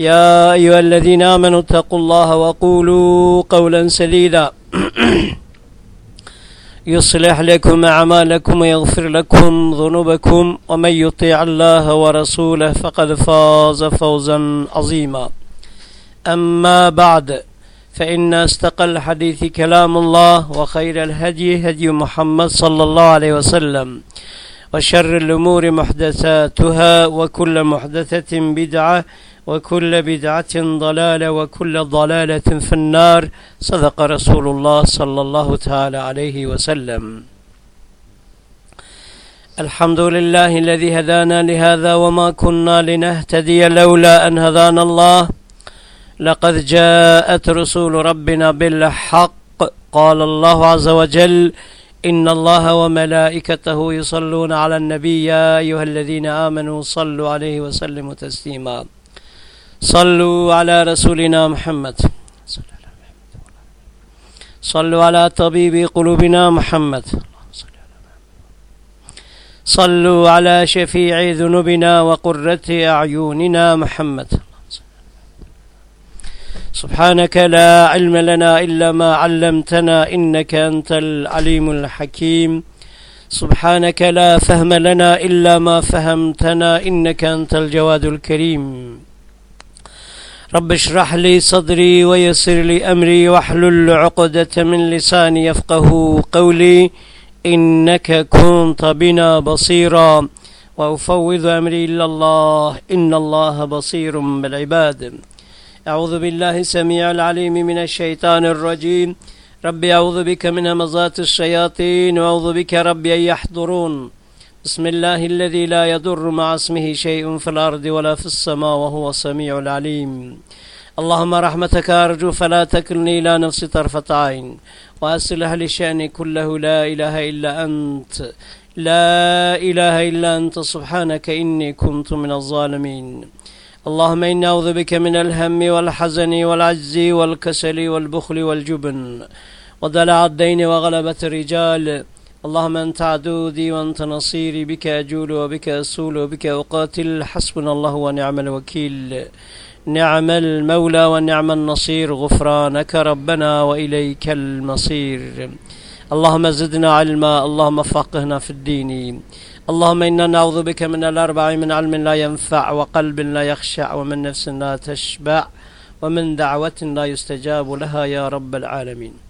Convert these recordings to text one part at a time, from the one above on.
يا أيها الذين آمنوا اتقوا الله وقولوا قولا سديدا. يصلح لكم أعمالكم ويغفر لكم ذنوبكم ومن يطيع الله ورسوله فقد فاز فوزا عظيما. أما بعد فإن أصدق الحديث كلام الله وخير الهدي هدي محمد صلى الله عليه وسلم وشر الأمور محدثاتها وكل محدثة بدعة وكل بدعة ضلالة وكل ضلالة في النار. صدق رسول الله صلى الله تعالى عليه وسلم. الحمد لله الذي هدانا لهذا وما كنا لنهتدي لولا أن هدانا الله. لقد جاءت رسول ربنا بالحق. قال الله عز وجل إن الله وملائكته يصلون على النبي يا أيها الذين آمنوا صلوا عليه وسلموا تسليما. صلوا على رسولنا محمد. صلوا على طبيب قلوبنا محمد. صلوا على شفيع ذنوبنا وقرة أعيننا محمد. سبحانك لا علم لنا إلا ما علمتنا إنك أنت العليم الحكيم. سبحانك لا فهم لنا إلا ما فهمتنا إنك أنت الجواد الكريم. رب اشرح لي صدري ويسر لي أمري واحلل عقدة من لساني يفقه قولي إنك كنت بنا بصيرا وأفوض أمري إلى الله إن الله بصير بالعباد. أعوذ بالله السميع العليم من الشيطان الرجيم. ربي أعوذ بك من همزات الشياطين وأعوذ بك ربي أن يحضرون. بسم الله الذي لا يضر مع اسمه شيء في الأرض ولا في السماء وهو السميع العليم. اللهم رحمتك أرجو فلا تكلني إلى نفسي طرفة عين. وأصلح لشأني كله لا إله إلا أنت. لا إله إلا أنت سبحانك إني كنت من الظالمين. اللهم إني أعوذ بك من الهم والحزن والعجز والكسل والبخل والجبن. ودلع الدين وغلبة الرجال. اللهم أنت عدودي وأنت نصيري بك أجول وبك أسول وبك أقاتل. حسبنا الله ونعم الوكيل. نعم المولى ونعم النصير. غفرانك ربنا وإليك المصير. اللهم زدنا علما اللهم فقهنا في الدين. اللهم إنا نعوذ بك من الأربع من علم لا ينفع وقلب لا يخشع ومن نفس لا تشبع ومن دعوة لا يستجاب لها يا رب العالمين.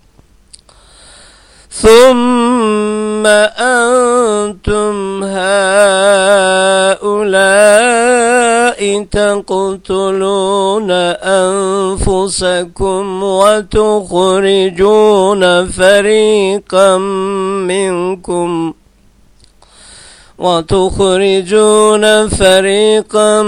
ثم أنتم هؤلاء تقتلون أنفسكم وتخرجون فريقا منكم وتخرجون فريقا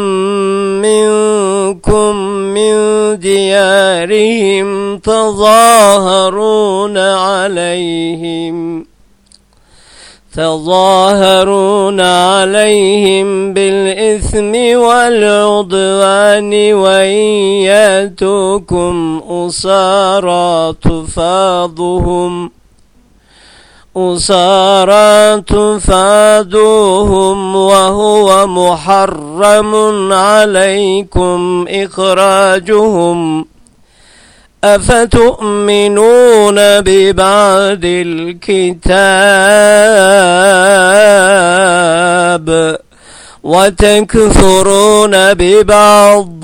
منكم من ديارهم تظاهرون عليهم تظاهرون عليهم بالإثم والعدوان وإن ياتوكم أسارى تفاضهم أسارى تفادوهم وهو محرم عليكم إخراجهم. أفتؤمنون ببعض الكتاب وتكفرون ببعض؟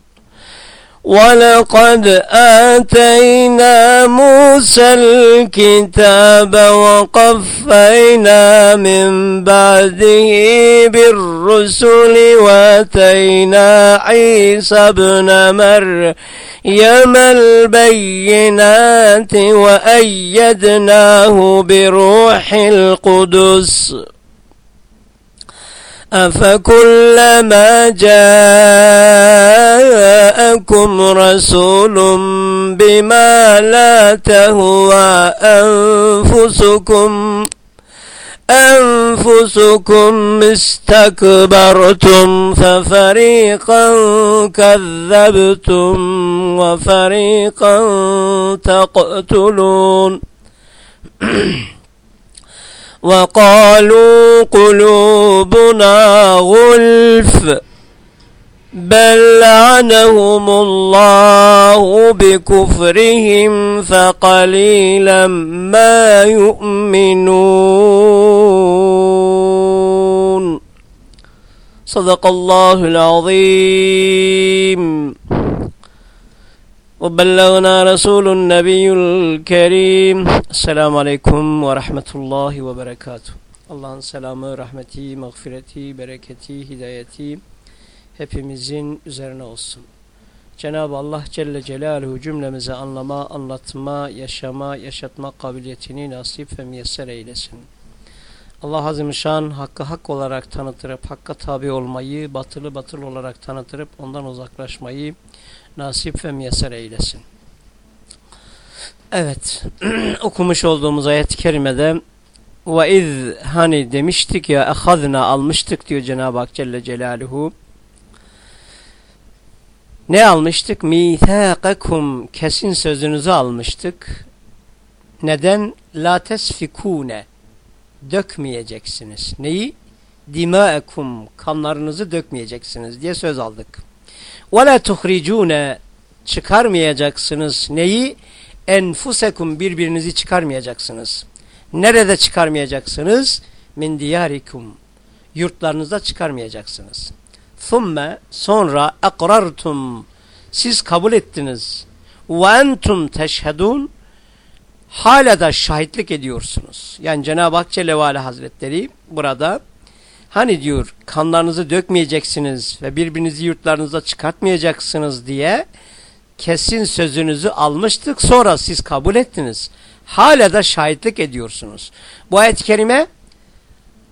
ولقد آتينا موسى الكتاب وقفينا من بعده بالرسل واتينا عيسى ابن مريم البينات وأيدناه بروح القدس. أفكلما جاءكم رسول بما لا تهوى أنفسكم أنفسكم استكبرتم ففريقا كذبتم وفريقا تقتلون وقالوا قلوبنا غلف بل لعنهم الله بكفرهم فقليلا ما يؤمنون. صدق الله العظيم. وبلغنا رسول النبي الكريم السلام عليكم ورحمة الله وبركاته Allah'ın selamı, rahmeti, mağfireti, bereketi, hidayeti hepimizin üzerine olsun. Cenab-ı Allah Celle Celaluhu cümlemize anlama, anlatma, yaşama, yaşatma kabiliyetini nasip ve müyesser eylesin. Allah Azimüşşan hakkı hak olarak tanıtırıp, hakka tabi olmayı, batılı batıl olarak tanıtırıp, ondan uzaklaşmayı, nasip ve müyesser eylesin. Evet, okumuş olduğumuz ayet-i kerimede ve iz hani demiştik ya ehadna almıştık diyor Cenab-ı Hak Celle Celaluhu. Ne almıştık? Mithaqakum kesin sözünüzü almıştık. Neden? La tesfikune dökmeyeceksiniz. Neyi? Dimaekum kanlarınızı dökmeyeceksiniz diye söz aldık. La tuhricune çıkarmayacaksınız. Neyi? Enfusekum birbirinizi çıkarmayacaksınız. Nerede çıkarmayacaksınız? Min diyarikum. Yurtlarınızda çıkarmayacaksınız. Thumme sonra akrartum. Siz kabul ettiniz. Ve entum teşhedun. Hala da şahitlik ediyorsunuz. Yani Cenab-ı Hak Celle Hazretleri burada hani diyor kanlarınızı dökmeyeceksiniz ve birbirinizi yurtlarınızda çıkartmayacaksınız diye kesin sözünüzü almıştık sonra siz kabul ettiniz. Hala da şahitlik ediyorsunuz. Bu ayet-i kerime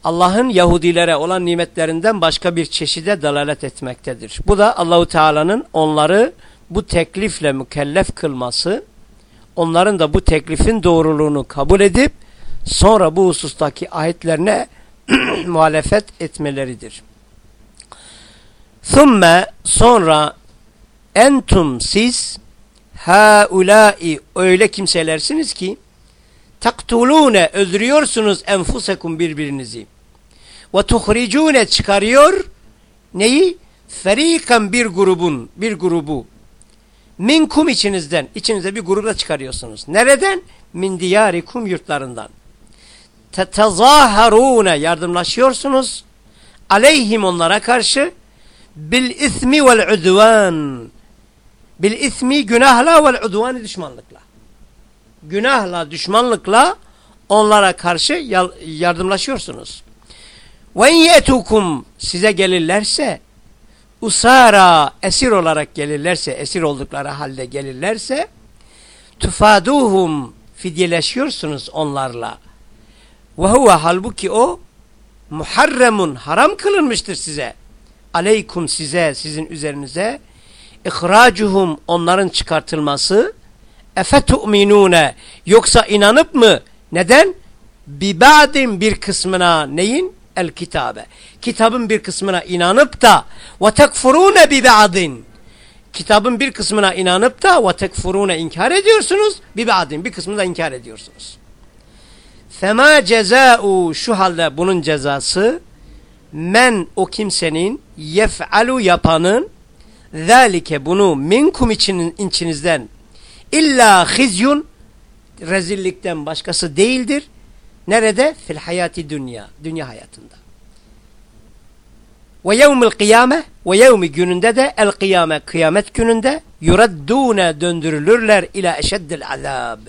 Allah'ın Yahudilere olan nimetlerinden başka bir çeşide dalalet etmektedir. Bu da Allahu Teala'nın onları bu teklifle mükellef kılması, onların da bu teklifin doğruluğunu kabul edip sonra bu husustaki ayetlerine muhalefet etmeleridir. Thumme sonra entum siz haulai öyle kimselersiniz ki taktulune öldürüyorsunuz enfusekum birbirinizi ve tuhricune çıkarıyor neyi? Ferikan bir grubun bir grubu minkum içinizden içinizde bir grupla çıkarıyorsunuz. Nereden? Min diyarikum yurtlarından. Tetezaharune yardımlaşıyorsunuz. Aleyhim onlara karşı bil ismi vel udvan. Bil ismi günahla vel udvanı düşmanlıkla. Günahla düşmanlıkla onlara karşı yardımlaşıyorsunuz. Ve yetukum size gelirlerse usara esir olarak gelirlerse, esir oldukları halde gelirlerse tufaduhum fidyeleşiyorsunuz onlarla. Ve huve halbuki o muharremun haram kılınmıştır size. Aleykum size, sizin üzerinize ihracuhum onların çıkartılması efetu'minune yoksa inanıp mı? Neden? Bibadin bir kısmına neyin? el kitabe. Kitabın bir kısmına inanıp da ve tekfurune bi ba'din. Kitabın bir kısmına inanıp da ve tekfurune inkar ediyorsunuz. Bi ba'din bir kısmını da inkar ediyorsunuz. Fema ceza'u şu halde bunun cezası men o kimsenin yef'alu yapanın zalike bunu minkum için, içinizden illa hizyun rezillikten başkası değildir Nerede? Fil hayati dünya. Dünya hayatında. Ve yevmil kıyame ve yevmi gününde de el kıyame kıyamet gününde yuraddune döndürülürler ila eşeddil azab.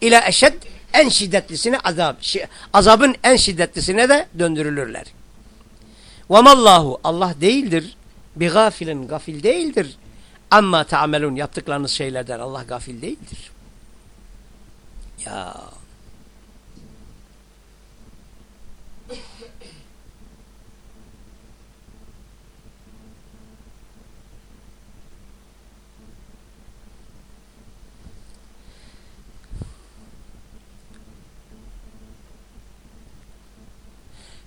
İla eşed en şiddetlisine azab. Azabın en şiddetlisine de döndürülürler. Ve mallahu Allah değildir. Bi gafilin gafil değildir. Amma taamelun yaptıklarınız şeylerden Allah gafil değildir. Ya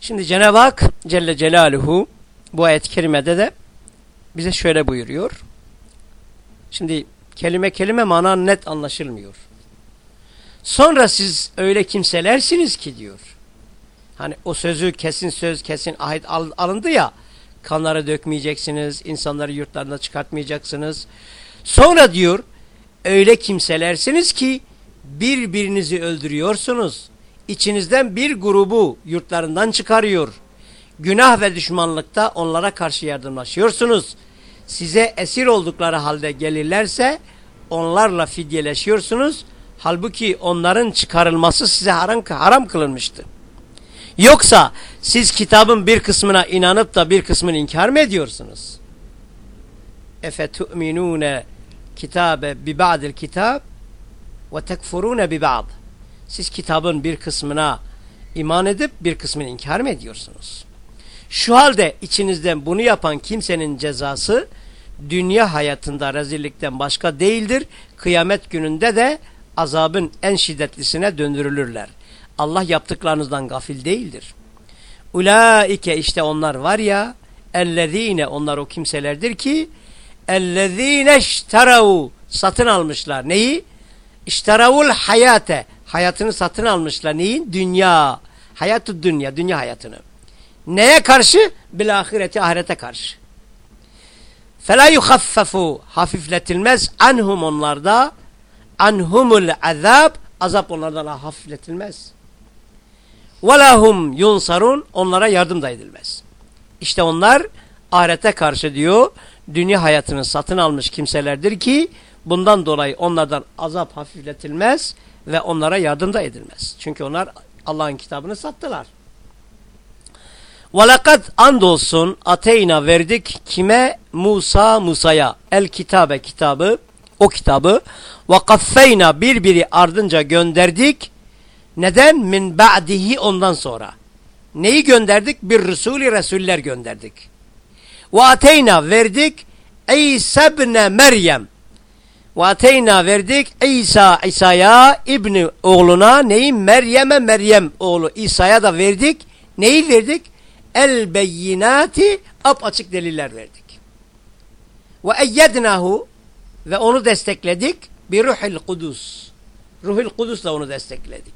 Şimdi Cenab-ı Hak Celle Celaluhu bu ayet-i kerimede de bize şöyle buyuruyor. Şimdi kelime kelime mana net anlaşılmıyor. Sonra siz öyle kimselersiniz ki diyor. Hani o sözü kesin söz kesin ahit al, alındı ya. Kanları dökmeyeceksiniz, insanları yurtlarına çıkartmayacaksınız. Sonra diyor öyle kimselersiniz ki birbirinizi öldürüyorsunuz içinizden bir grubu yurtlarından çıkarıyor. Günah ve düşmanlıkta onlara karşı yardımlaşıyorsunuz. Size esir oldukları halde gelirlerse onlarla fidyeleşiyorsunuz. Halbuki onların çıkarılması size haram, haram kılınmıştı. Yoksa siz kitabın bir kısmına inanıp da bir kısmını inkar mı ediyorsunuz? Tu'minune kitabe bi ba'dil kitab ve tekfurune bi ba'd. Siz kitabın bir kısmına iman edip bir kısmını inkar mı ediyorsunuz? Şu halde içinizden bunu yapan kimsenin cezası dünya hayatında rezillikten başka değildir. Kıyamet gününde de azabın en şiddetlisine döndürülürler. Allah yaptıklarınızdan gafil değildir. Ulaike işte onlar var ya ellezine onlar o kimselerdir ki ellezine işteravu satın almışlar. Neyi? İşteravul hayate hayatını satın almışlar. Neyin? Dünya. Hayatı dünya. Dünya hayatını. Neye karşı? Bil ahireti ahirete karşı. Fela yukhaffafu hafifletilmez anhum onlarda anhumul azab azap onlardan hafifletilmez. Velahum yunsarun onlara yardım da edilmez. İşte onlar ahirete karşı diyor dünya hayatını satın almış kimselerdir ki bundan dolayı onlardan azap hafifletilmez ve onlara yardım da edilmez. Çünkü onlar Allah'ın kitabını sattılar. Velakat andolsun ateyna verdik kime? Musa Musa'ya. El kitabe kitabı o kitabı ve kaffeyna birbiri ardınca gönderdik. Neden? Min ba'dihi ondan sonra. Neyi gönderdik? Bir Resulü Resuller gönderdik. Ve ateyna verdik İsa ibne Meryem ve ateyna verdik İsa İsa'ya İbni oğluna neyi? Meryem'e Meryem oğlu İsa'ya da verdik. Neyi verdik? El beyinati ap açık deliller verdik. Ve eyyednahu ve onu destekledik bir ruhil kudus. Ruhil kudusla onu destekledik.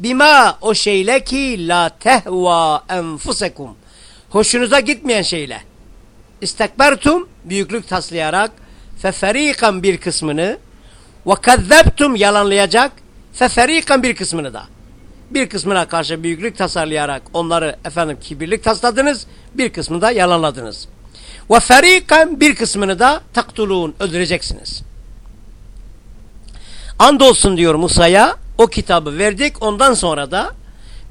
Bima o şeyle ki la tehva enfusekum. Hoşunuza gitmeyen şeyle. İstekbertum büyüklük taslayarak feferikan bir kısmını ve kezzebtum yalanlayacak feferikan bir kısmını da. Bir kısmına karşı büyüklük tasarlayarak onları efendim kibirlik tasladınız. Bir kısmını da yalanladınız. Ve ferikan bir kısmını da taktulun öldüreceksiniz. Andolsun diyor Musa'ya o kitabı verdik. Ondan sonra da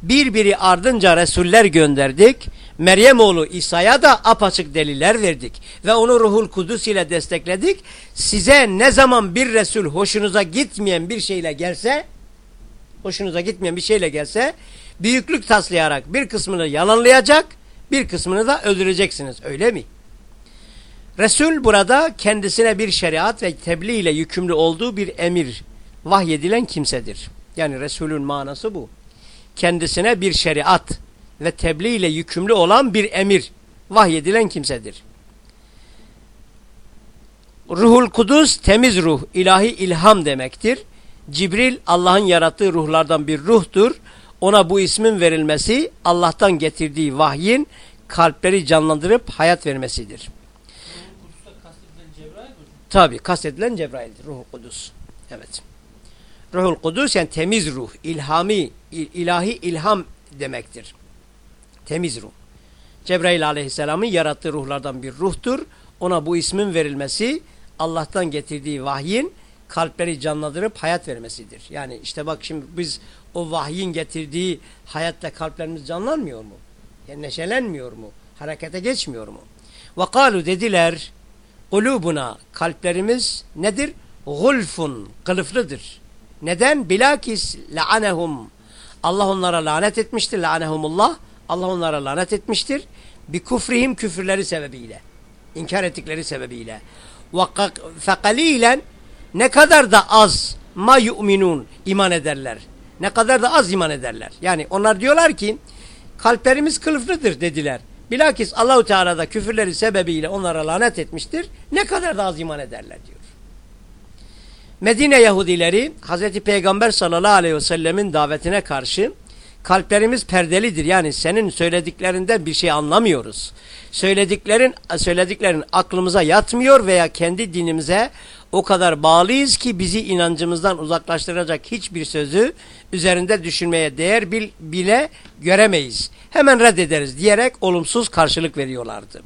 birbiri ardınca Resuller gönderdik. Meryem oğlu İsa'ya da apaçık deliller verdik. Ve onu ruhul kudüs ile destekledik. Size ne zaman bir Resul hoşunuza gitmeyen bir şeyle gelse, hoşunuza gitmeyen bir şeyle gelse, büyüklük taslayarak bir kısmını yalanlayacak, bir kısmını da öldüreceksiniz. Öyle mi? Resul burada kendisine bir şeriat ve tebliğ ile yükümlü olduğu bir emir vahyedilen kimsedir. Yani Resulün manası bu. Kendisine bir şeriat ve tebliğ ile yükümlü olan bir emir vahyedilen kimsedir. Ruhul Kudüs temiz ruh, ilahi ilham demektir. Cibril Allah'ın yarattığı ruhlardan bir ruhtur. Ona bu ismin verilmesi Allah'tan getirdiği vahyin kalpleri canlandırıp hayat vermesidir. Tabi kastedilen Cebrail'dir. Ruhul Kudüs. Evet. Ruhul Kudüs yani temiz ruh, ilhami, il, ilahi ilham demektir. Temiz ruh. Cebrail aleyhisselamın yarattığı ruhlardan bir ruhtur. Ona bu ismin verilmesi Allah'tan getirdiği vahyin kalpleri canlandırıp hayat vermesidir. Yani işte bak şimdi biz o vahyin getirdiği hayatta kalplerimiz canlanmıyor mu? Yani neşelenmiyor mu? Harekete geçmiyor mu? Ve kalu dediler kulubuna kalplerimiz nedir? Gulfun kılıflıdır. Neden? Bilakis la'anehum. Allah onlara lanet etmiştir. La'anehumullah. Allah onlara lanet etmiştir. Bi kufrihim küfürleri sebebiyle. İnkar ettikleri sebebiyle. Fekalilen ne kadar da az ma yu'minun iman ederler. Ne kadar da az iman ederler. Yani onlar diyorlar ki kalplerimiz kılıflıdır dediler. Bilakis Allahu Teala da küfürleri sebebiyle onlara lanet etmiştir. Ne kadar da az iman ederler diyor. Medine Yahudileri Hazreti Peygamber sallallahu aleyhi ve sellemin davetine karşı kalplerimiz perdelidir. Yani senin söylediklerinden bir şey anlamıyoruz. Söylediklerin söylediklerin aklımıza yatmıyor veya kendi dinimize o kadar bağlıyız ki bizi inancımızdan uzaklaştıracak hiçbir sözü üzerinde düşünmeye değer bile göremeyiz. Hemen reddederiz diyerek olumsuz karşılık veriyorlardı.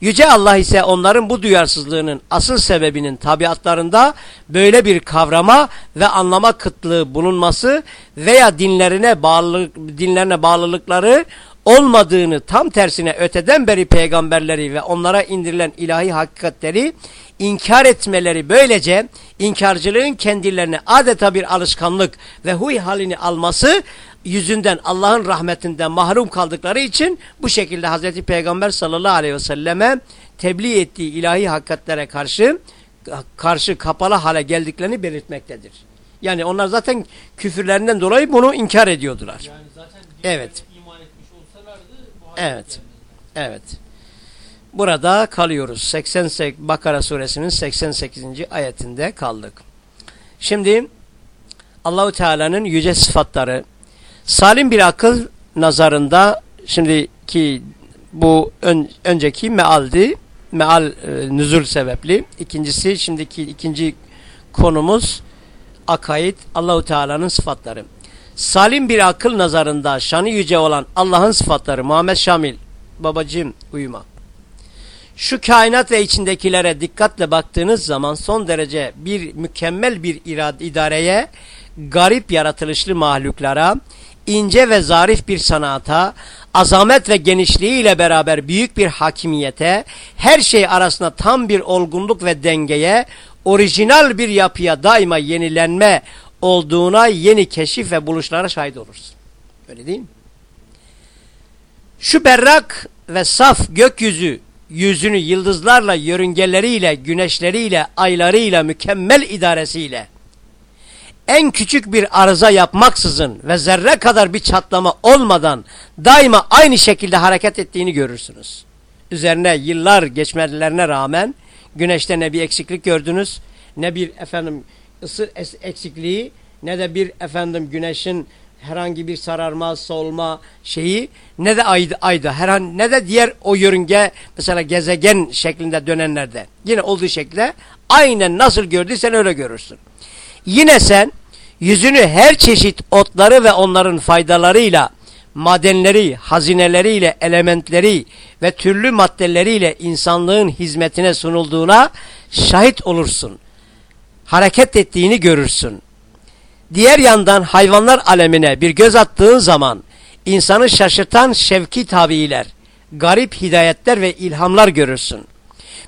Yüce Allah ise onların bu duyarsızlığının asıl sebebinin tabiatlarında böyle bir kavrama ve anlama kıtlığı bulunması veya dinlerine bağlılık, dinlerine bağlılıkları olmadığını tam tersine öteden beri peygamberleri ve onlara indirilen ilahi hakikatleri inkar etmeleri böylece inkarcılığın kendilerine adeta bir alışkanlık ve huy halini alması yüzünden Allah'ın rahmetinden mahrum kaldıkları için bu şekilde Hazreti Peygamber sallallahu aleyhi ve selleme tebliğ ettiği ilahi hakikatlere karşı karşı kapalı hale geldiklerini belirtmektedir. Yani onlar zaten küfürlerinden dolayı bunu inkar ediyordular. Yani zaten evet. iman etmiş olsalardı bu Evet. Evet. Burada kalıyoruz. 88 Bakara suresinin 88. ayetinde kaldık. Şimdi Allahu Teala'nın yüce sıfatları Salim bir akıl nazarında şimdiki bu ön, önceki mealdi. Meal e, nüzul sebepli. İkincisi şimdiki ikinci konumuz akaid Allahu Teala'nın sıfatları. Salim bir akıl nazarında şanı yüce olan Allah'ın sıfatları Muhammed Şamil babacığım uyuma. Şu kainat ve içindekilere dikkatle baktığınız zaman son derece bir mükemmel bir irad idareye, garip yaratılışlı mahluklara, ince ve zarif bir sanata, azamet ve genişliğiyle beraber büyük bir hakimiyete, her şey arasında tam bir olgunluk ve dengeye, orijinal bir yapıya daima yenilenme olduğuna yeni keşif ve buluşlara şahit oluruz. Öyle değil mi? Şu berrak ve saf gökyüzü yüzünü yıldızlarla, yörüngeleriyle, güneşleriyle, aylarıyla, mükemmel idaresiyle, en küçük bir arıza yapmaksızın ve zerre kadar bir çatlama olmadan daima aynı şekilde hareket ettiğini görürsünüz. Üzerine yıllar geçmelerine rağmen güneşte ne bir eksiklik gördünüz, ne bir efendim ısı eksikliği, ne de bir efendim güneşin herhangi bir sararma, solma şeyi ne de ayda, ayda herhangi ne de diğer o yörünge mesela gezegen şeklinde dönenlerde yine olduğu şekilde aynen nasıl gördüysen öyle görürsün. Yine sen yüzünü her çeşit otları ve onların faydalarıyla madenleri, hazineleriyle, elementleri ve türlü maddeleriyle insanlığın hizmetine sunulduğuna şahit olursun. Hareket ettiğini görürsün. Diğer yandan hayvanlar alemine bir göz attığın zaman insanı şaşırtan şevki tabiiler, garip hidayetler ve ilhamlar görürsün.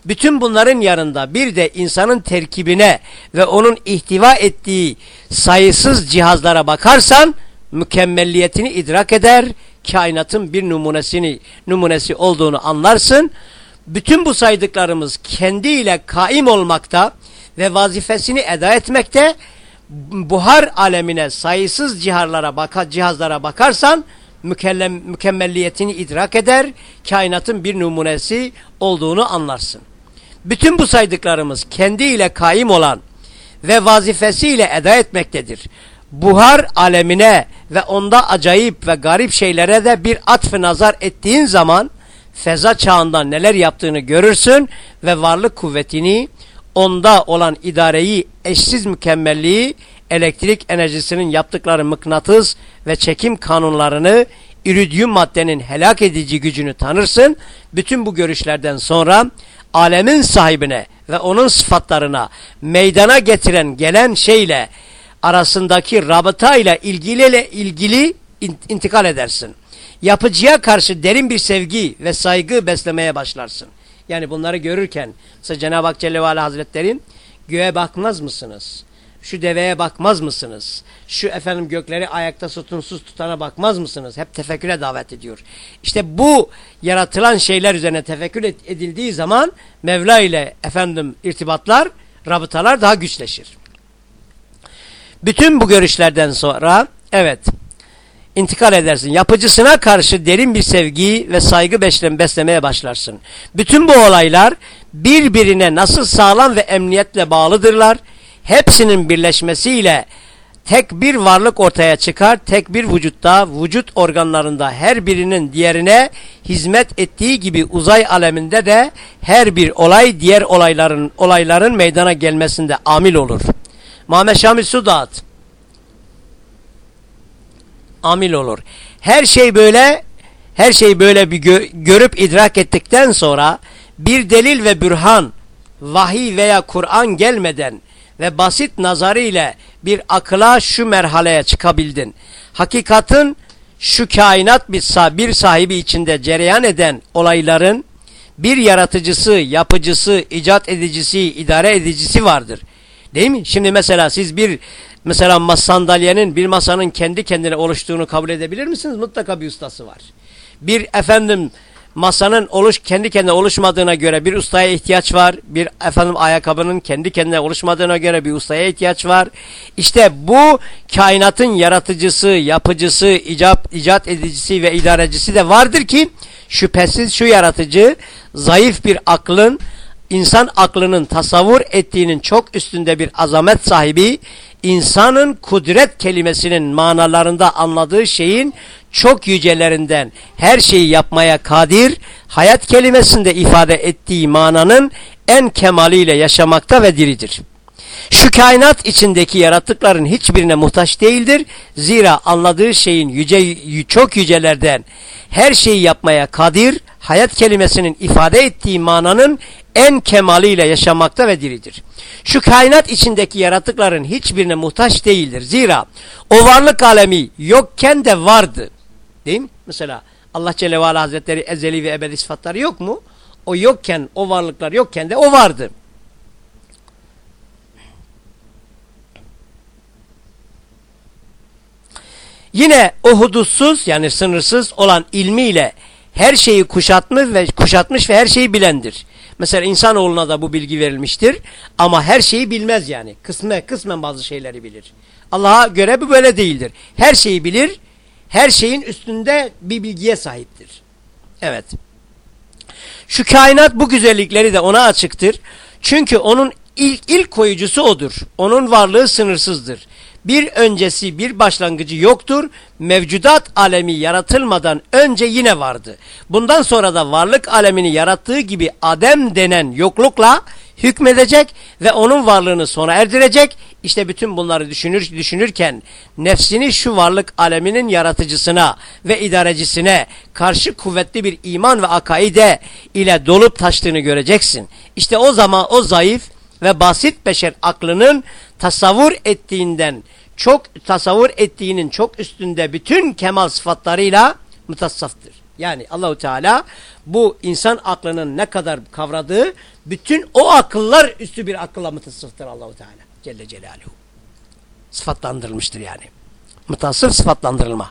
Bütün bunların yanında bir de insanın terkibine ve onun ihtiva ettiği sayısız cihazlara bakarsan mükemmelliyetini idrak eder, kainatın bir numunesini numunesi olduğunu anlarsın. Bütün bu saydıklarımız kendiyle kaim olmakta ve vazifesini eda etmekte buhar alemine sayısız ciharlara baka, cihazlara bakarsan mükellem, mükemmelliyetini idrak eder, kainatın bir numunesi olduğunu anlarsın. Bütün bu saydıklarımız kendiyle kaim olan ve vazifesiyle eda etmektedir. Buhar alemine ve onda acayip ve garip şeylere de bir atfı nazar ettiğin zaman feza çağında neler yaptığını görürsün ve varlık kuvvetini onda olan idareyi, eşsiz mükemmelliği, elektrik enerjisinin yaptıkları mıknatıs ve çekim kanunlarını, iridyum maddenin helak edici gücünü tanırsın. Bütün bu görüşlerden sonra alemin sahibine ve onun sıfatlarına meydana getiren gelen şeyle arasındaki rabıta ile ilgili, ilgili intikal edersin. Yapıcıya karşı derin bir sevgi ve saygı beslemeye başlarsın. Yani bunları görürken Cenab-ı Hak Celle ve Hazretleri göğe bakmaz mısınız? Şu deveye bakmaz mısınız? Şu efendim gökleri ayakta sütunsuz tutana bakmaz mısınız? Hep tefekküre davet ediyor. İşte bu yaratılan şeyler üzerine tefekkür edildiği zaman Mevla ile efendim irtibatlar, rabıtalar daha güçleşir. Bütün bu görüşlerden sonra evet intikal edersin. Yapıcısına karşı derin bir sevgi ve saygı beslemeye başlarsın. Bütün bu olaylar birbirine nasıl sağlam ve emniyetle bağlıdırlar. Hepsinin birleşmesiyle tek bir varlık ortaya çıkar. Tek bir vücutta, vücut organlarında her birinin diğerine hizmet ettiği gibi uzay aleminde de her bir olay diğer olayların olayların meydana gelmesinde amil olur. Muhammed Şamil Sudat amil olur. Her şey böyle her şey böyle bir gö görüp idrak ettikten sonra bir delil ve bürhan vahiy veya Kur'an gelmeden ve basit nazarı ile bir akıla şu merhaleye çıkabildin. Hakikatin şu kainat bir sahibi içinde cereyan eden olayların bir yaratıcısı, yapıcısı, icat edicisi, idare edicisi vardır. Değil mi? Şimdi mesela siz bir mesela sandalyenin bir masanın kendi kendine oluştuğunu kabul edebilir misiniz? Mutlaka bir ustası var. Bir efendim masanın oluş kendi kendine oluşmadığına göre bir ustaya ihtiyaç var. Bir efendim ayakkabının kendi kendine oluşmadığına göre bir ustaya ihtiyaç var. İşte bu kainatın yaratıcısı, yapıcısı, icat, icat edicisi ve idarecisi de vardır ki şüphesiz şu yaratıcı zayıf bir aklın insan aklının tasavvur ettiğinin çok üstünde bir azamet sahibi, insanın kudret kelimesinin manalarında anladığı şeyin çok yücelerinden her şeyi yapmaya kadir, hayat kelimesinde ifade ettiği mananın en kemaliyle yaşamakta ve diridir. Şu kainat içindeki yaratıkların hiçbirine muhtaç değildir. Zira anladığı şeyin yüce, çok yücelerden her şeyi yapmaya kadir, hayat kelimesinin ifade ettiği mananın en kemaliyle yaşamakta ve diridir. Şu kainat içindeki yaratıkların hiçbirine muhtaç değildir. Zira o varlık alemi yokken de vardı. Değil mi? Mesela Allah Celle ve Ala Hazretleri ezeli ve ebedi sıfatları yok mu? O yokken, o varlıklar yokken de o vardı. Yine o hudutsuz yani sınırsız olan ilmiyle her şeyi kuşatmış ve kuşatmış ve her şeyi bilendir. Mesela insanoğluna da bu bilgi verilmiştir ama her şeyi bilmez yani. Kısmen kısmen bazı şeyleri bilir. Allah'a göre bu böyle değildir. Her şeyi bilir, her şeyin üstünde bir bilgiye sahiptir. Evet. Şu kainat bu güzellikleri de ona açıktır. Çünkü onun ilk, ilk koyucusu odur. Onun varlığı sınırsızdır. Bir öncesi, bir başlangıcı yoktur. Mevcudat alemi yaratılmadan önce yine vardı. Bundan sonra da varlık alemini yarattığı gibi Adem denen yoklukla hükmedecek ve onun varlığını sona erdirecek. İşte bütün bunları düşünür, düşünürken nefsini şu varlık aleminin yaratıcısına ve idarecisine karşı kuvvetli bir iman ve akaide ile dolup taştığını göreceksin. İşte o zaman o zayıf ve basit beşer aklının tasavvur ettiğinden çok tasavvur ettiğinin çok üstünde bütün kemal sıfatlarıyla mutassaftır. Yani Allahu Teala bu insan aklının ne kadar kavradığı bütün o akıllar üstü bir akılla mutasıftır Allahu Teala Celle Celaluhu. Sıfatlandırılmıştır yani. Mutasıf sıfatlandırılma.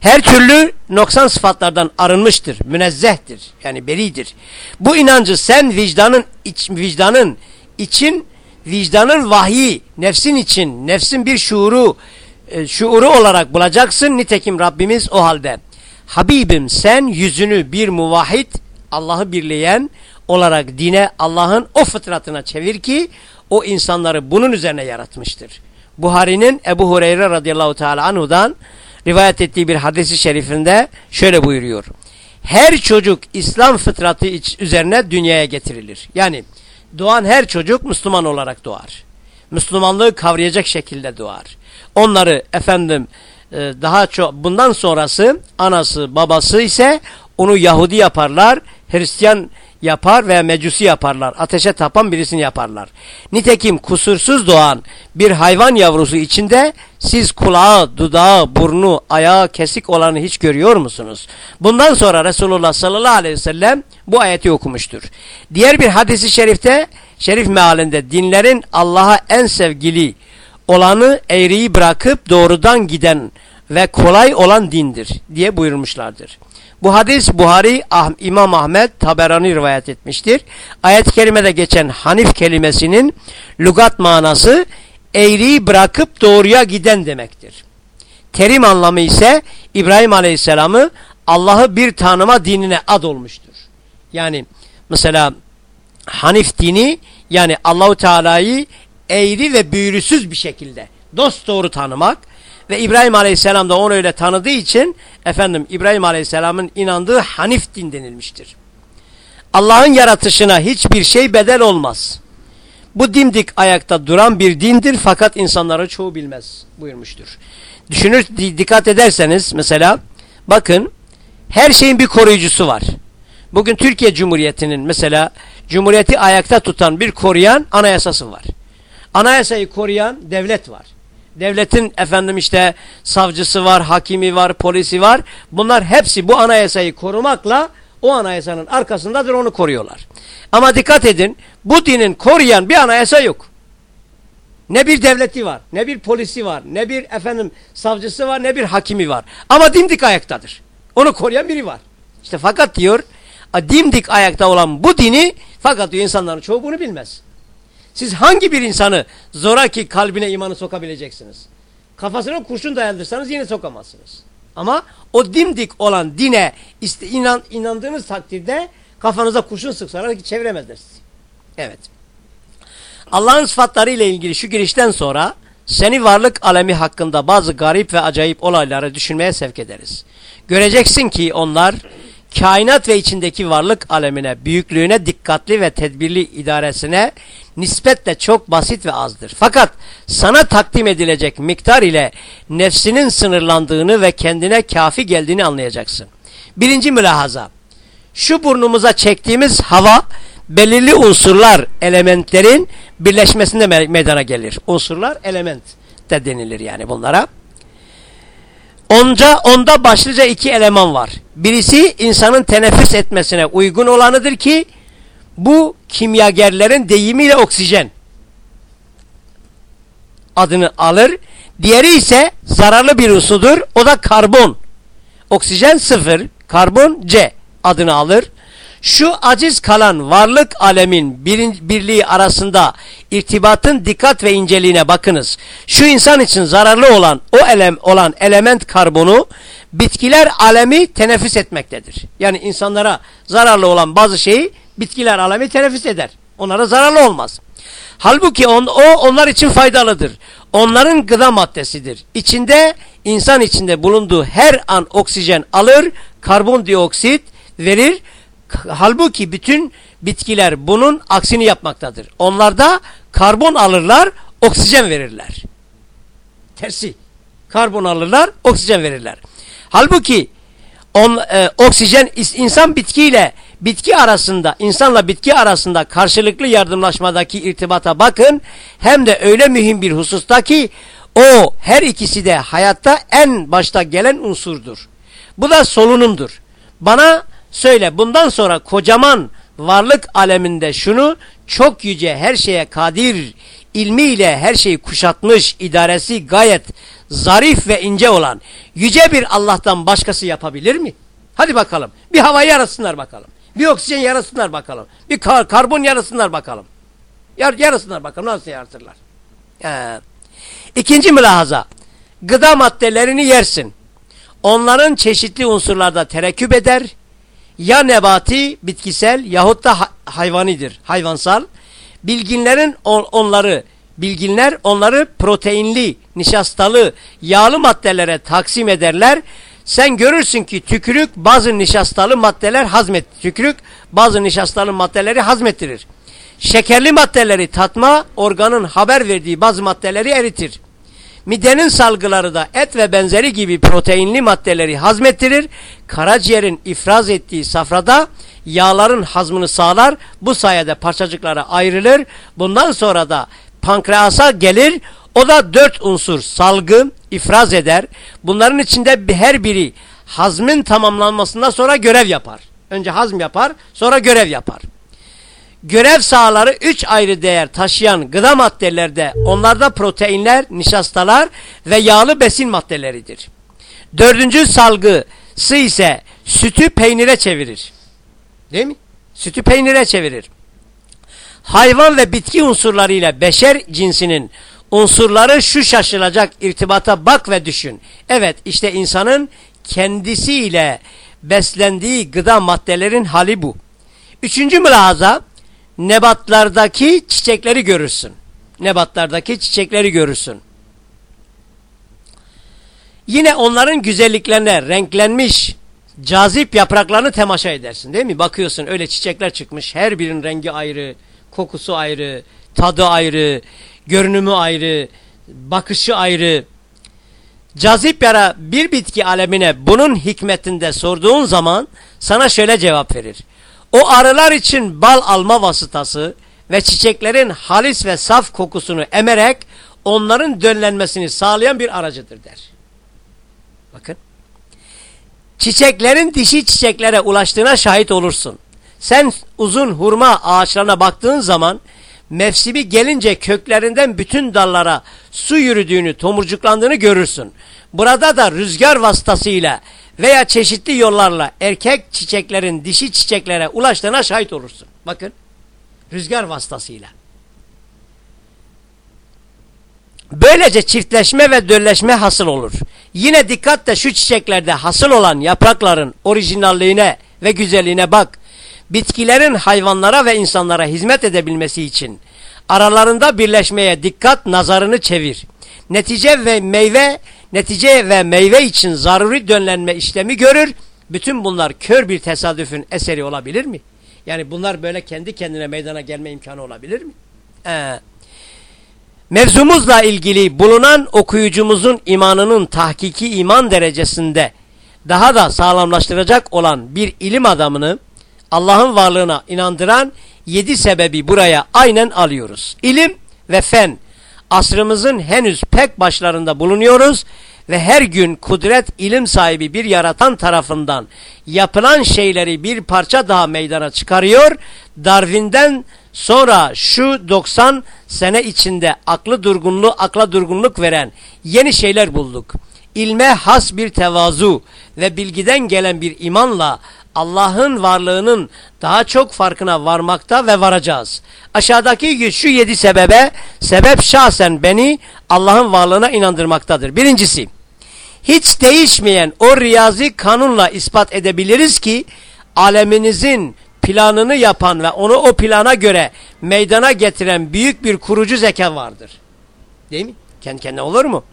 Her türlü noksan sıfatlardan arınmıştır, münezzehtir. Yani beridir. Bu inancı sen vicdanın iç, vicdanın için vicdanın vahyi, nefsin için, nefsin bir şuuru, e, şuuru olarak bulacaksın. Nitekim Rabbimiz o halde. Habibim sen yüzünü bir muvahhid, Allah'ı birleyen olarak dine, Allah'ın o fıtratına çevir ki o insanları bunun üzerine yaratmıştır. Buhari'nin Ebu Hureyre radıyallahu teala anhudan rivayet ettiği bir hadisi şerifinde şöyle buyuruyor. Her çocuk İslam fıtratı üzerine dünyaya getirilir. Yani doğan her çocuk Müslüman olarak doğar. Müslümanlığı kavrayacak şekilde doğar. Onları efendim e, daha çok bundan sonrası anası babası ise onu Yahudi yaparlar, Hristiyan yapar veya mecusi yaparlar. Ateşe tapan birisini yaparlar. Nitekim kusursuz doğan bir hayvan yavrusu içinde siz kulağı, dudağı, burnu, ayağı kesik olanı hiç görüyor musunuz? Bundan sonra Resulullah sallallahu aleyhi ve sellem bu ayeti okumuştur. Diğer bir hadisi şerifte, şerif mealinde dinlerin Allah'a en sevgili olanı eğriyi bırakıp doğrudan giden ve kolay olan dindir diye buyurmuşlardır. Bu hadis Buhari, ah, İmam Ahmet, Taberani rivayet etmiştir. Ayet-i kerimede geçen Hanif kelimesinin lügat manası eğriyi bırakıp doğruya giden demektir. Terim anlamı ise İbrahim Aleyhisselam'ı Allah'ı bir tanıma dinine ad olmuştur. Yani mesela Hanif dini yani Allahu Teala'yı eğri ve büyürüsüz bir şekilde dost doğru tanımak ve İbrahim Aleyhisselam da onu öyle tanıdığı için efendim İbrahim Aleyhisselam'ın inandığı Hanif din denilmiştir. Allah'ın yaratışına hiçbir şey bedel olmaz. Bu dimdik ayakta duran bir dindir fakat insanları çoğu bilmez buyurmuştur. Düşünür dikkat ederseniz mesela bakın her şeyin bir koruyucusu var. Bugün Türkiye Cumhuriyeti'nin mesela Cumhuriyeti ayakta tutan bir koruyan anayasası var. Anayasayı koruyan devlet var. Devletin efendim işte savcısı var, hakimi var, polisi var. Bunlar hepsi bu anayasayı korumakla o anayasanın arkasındadır onu koruyorlar. Ama dikkat edin bu dinin koruyan bir anayasa yok. Ne bir devleti var, ne bir polisi var, ne bir efendim savcısı var, ne bir hakimi var. Ama dimdik ayaktadır. Onu koruyan biri var. İşte fakat diyor dimdik ayakta olan bu dini fakat diyor insanların çoğu bunu bilmez. Siz hangi bir insanı zoraki kalbine imanı sokabileceksiniz? Kafasına kurşun dayandırsanız yine sokamazsınız. Ama o dimdik olan dine inan, inandığınız takdirde kafanıza kurşun sıksalar çeviremezler sizi. Evet. Allah'ın sıfatları ile ilgili şu girişten sonra seni varlık alemi hakkında bazı garip ve acayip olayları düşünmeye sevk ederiz. Göreceksin ki onlar kainat ve içindeki varlık alemine, büyüklüğüne, dikkatli ve tedbirli idaresine nispetle çok basit ve azdır. Fakat sana takdim edilecek miktar ile nefsinin sınırlandığını ve kendine kafi geldiğini anlayacaksın. Birinci mülahaza. Şu burnumuza çektiğimiz hava belirli unsurlar, elementlerin birleşmesinde meydana gelir. Unsurlar, element de denilir yani bunlara. Onca, onda başlıca iki eleman var. Birisi insanın teneffüs etmesine uygun olanıdır ki bu kimyagerlerin deyimiyle oksijen adını alır. Diğeri ise zararlı bir unsurdur. O da karbon. Oksijen sıfır, karbon C adını alır. Şu aciz kalan varlık alemin birliği arasında irtibatın dikkat ve inceliğine bakınız. Şu insan için zararlı olan o elem olan element karbonu bitkiler alemi teneffüs etmektedir. Yani insanlara zararlı olan bazı şeyi bitkiler alemi teneffüs eder. Onlara zararlı olmaz. Halbuki on, o onlar için faydalıdır. Onların gıda maddesidir. İçinde insan içinde bulunduğu her an oksijen alır, karbondioksit verir. Halbuki bütün bitkiler bunun aksini yapmaktadır. Onlarda karbon alırlar, oksijen verirler. Tersi. Karbon alırlar, oksijen verirler. Halbuki on, e, oksijen insan bitkiyle bitki arasında, insanla bitki arasında karşılıklı yardımlaşmadaki irtibata bakın. Hem de öyle mühim bir hususta ki o her ikisi de hayatta en başta gelen unsurdur. Bu da solunumdur. Bana söyle bundan sonra kocaman varlık aleminde şunu çok yüce her şeye kadir ilmiyle her şeyi kuşatmış idaresi gayet zarif ve ince olan yüce bir Allah'tan başkası yapabilir mi? Hadi bakalım bir havayı yarasınlar bakalım. Bir oksijen yarasınlar bakalım. Bir kar karbon yarasınlar bakalım. Yar yarasınlar bakalım nasıl yaratırlar. Ee, ikinci mülahaza. Gıda maddelerini yersin. Onların çeşitli unsurlarda terekküp eder. Ya nebati, bitkisel yahut da hayvanidir, hayvansal. Bilginlerin on, onları, bilginler onları proteinli, nişastalı, yağlı maddelere taksim ederler sen görürsün ki tükürük bazı nişastalı maddeler hazmet. Tükürük bazı nişastalı maddeleri hazmettirir. Şekerli maddeleri tatma, organın haber verdiği bazı maddeleri eritir. Midenin salgıları da et ve benzeri gibi proteinli maddeleri hazmettirir. Karaciğerin ifraz ettiği safrada yağların hazmını sağlar. Bu sayede parçacıklara ayrılır. Bundan sonra da pankreasa gelir. O da dört unsur salgı, ifraz eder. Bunların içinde her biri hazmin tamamlanmasından sonra görev yapar. Önce hazm yapar, sonra görev yapar. Görev sahaları üç ayrı değer taşıyan gıda maddelerde onlarda proteinler, nişastalar ve yağlı besin maddeleridir. Dördüncü salgısı ise sütü peynire çevirir. Değil mi? Sütü peynire çevirir. Hayvan ve bitki unsurlarıyla beşer cinsinin unsurları şu şaşılacak irtibata bak ve düşün. Evet işte insanın kendisiyle beslendiği gıda maddelerin hali bu. Üçüncü mülahaza nebatlardaki çiçekleri görürsün. Nebatlardaki çiçekleri görürsün. Yine onların güzelliklerine renklenmiş cazip yapraklarını temaşa edersin değil mi? Bakıyorsun öyle çiçekler çıkmış her birinin rengi ayrı, kokusu ayrı, tadı ayrı, görünümü ayrı, bakışı ayrı. Cazip yara bir bitki alemine bunun hikmetinde sorduğun zaman sana şöyle cevap verir. O arılar için bal alma vasıtası ve çiçeklerin halis ve saf kokusunu emerek onların döllenmesini sağlayan bir aracıdır der. Bakın. Çiçeklerin dişi çiçeklere ulaştığına şahit olursun. Sen uzun hurma ağaçlarına baktığın zaman mevsimi gelince köklerinden bütün dallara su yürüdüğünü, tomurcuklandığını görürsün. Burada da rüzgar vasıtasıyla veya çeşitli yollarla erkek çiçeklerin dişi çiçeklere ulaştığına şahit olursun. Bakın, rüzgar vasıtasıyla. Böylece çiftleşme ve dölleşme hasıl olur. Yine dikkatle şu çiçeklerde hasıl olan yaprakların orijinalliğine ve güzelliğine bak bitkilerin hayvanlara ve insanlara hizmet edebilmesi için aralarında birleşmeye dikkat nazarını çevir. Netice ve meyve, netice ve meyve için zaruri dönlenme işlemi görür. Bütün bunlar kör bir tesadüfün eseri olabilir mi? Yani bunlar böyle kendi kendine meydana gelme imkanı olabilir mi? Ee, mevzumuzla ilgili bulunan okuyucumuzun imanının tahkiki iman derecesinde daha da sağlamlaştıracak olan bir ilim adamını Allah'ın varlığına inandıran yedi sebebi buraya aynen alıyoruz. İlim ve fen asrımızın henüz pek başlarında bulunuyoruz ve her gün kudret ilim sahibi bir yaratan tarafından yapılan şeyleri bir parça daha meydana çıkarıyor. Darwin'den sonra şu 90 sene içinde aklı durgunluğu akla durgunluk veren yeni şeyler bulduk. İlme has bir tevazu ve bilgiden gelen bir imanla Allah'ın varlığının daha çok farkına varmakta ve varacağız. Aşağıdaki şu yedi sebebe sebep şahsen beni Allah'ın varlığına inandırmaktadır. Birincisi, hiç değişmeyen o riyazi kanunla ispat edebiliriz ki aleminizin planını yapan ve onu o plana göre meydana getiren büyük bir kurucu zeka vardır. Değil mi? Kendi kendine olur mu?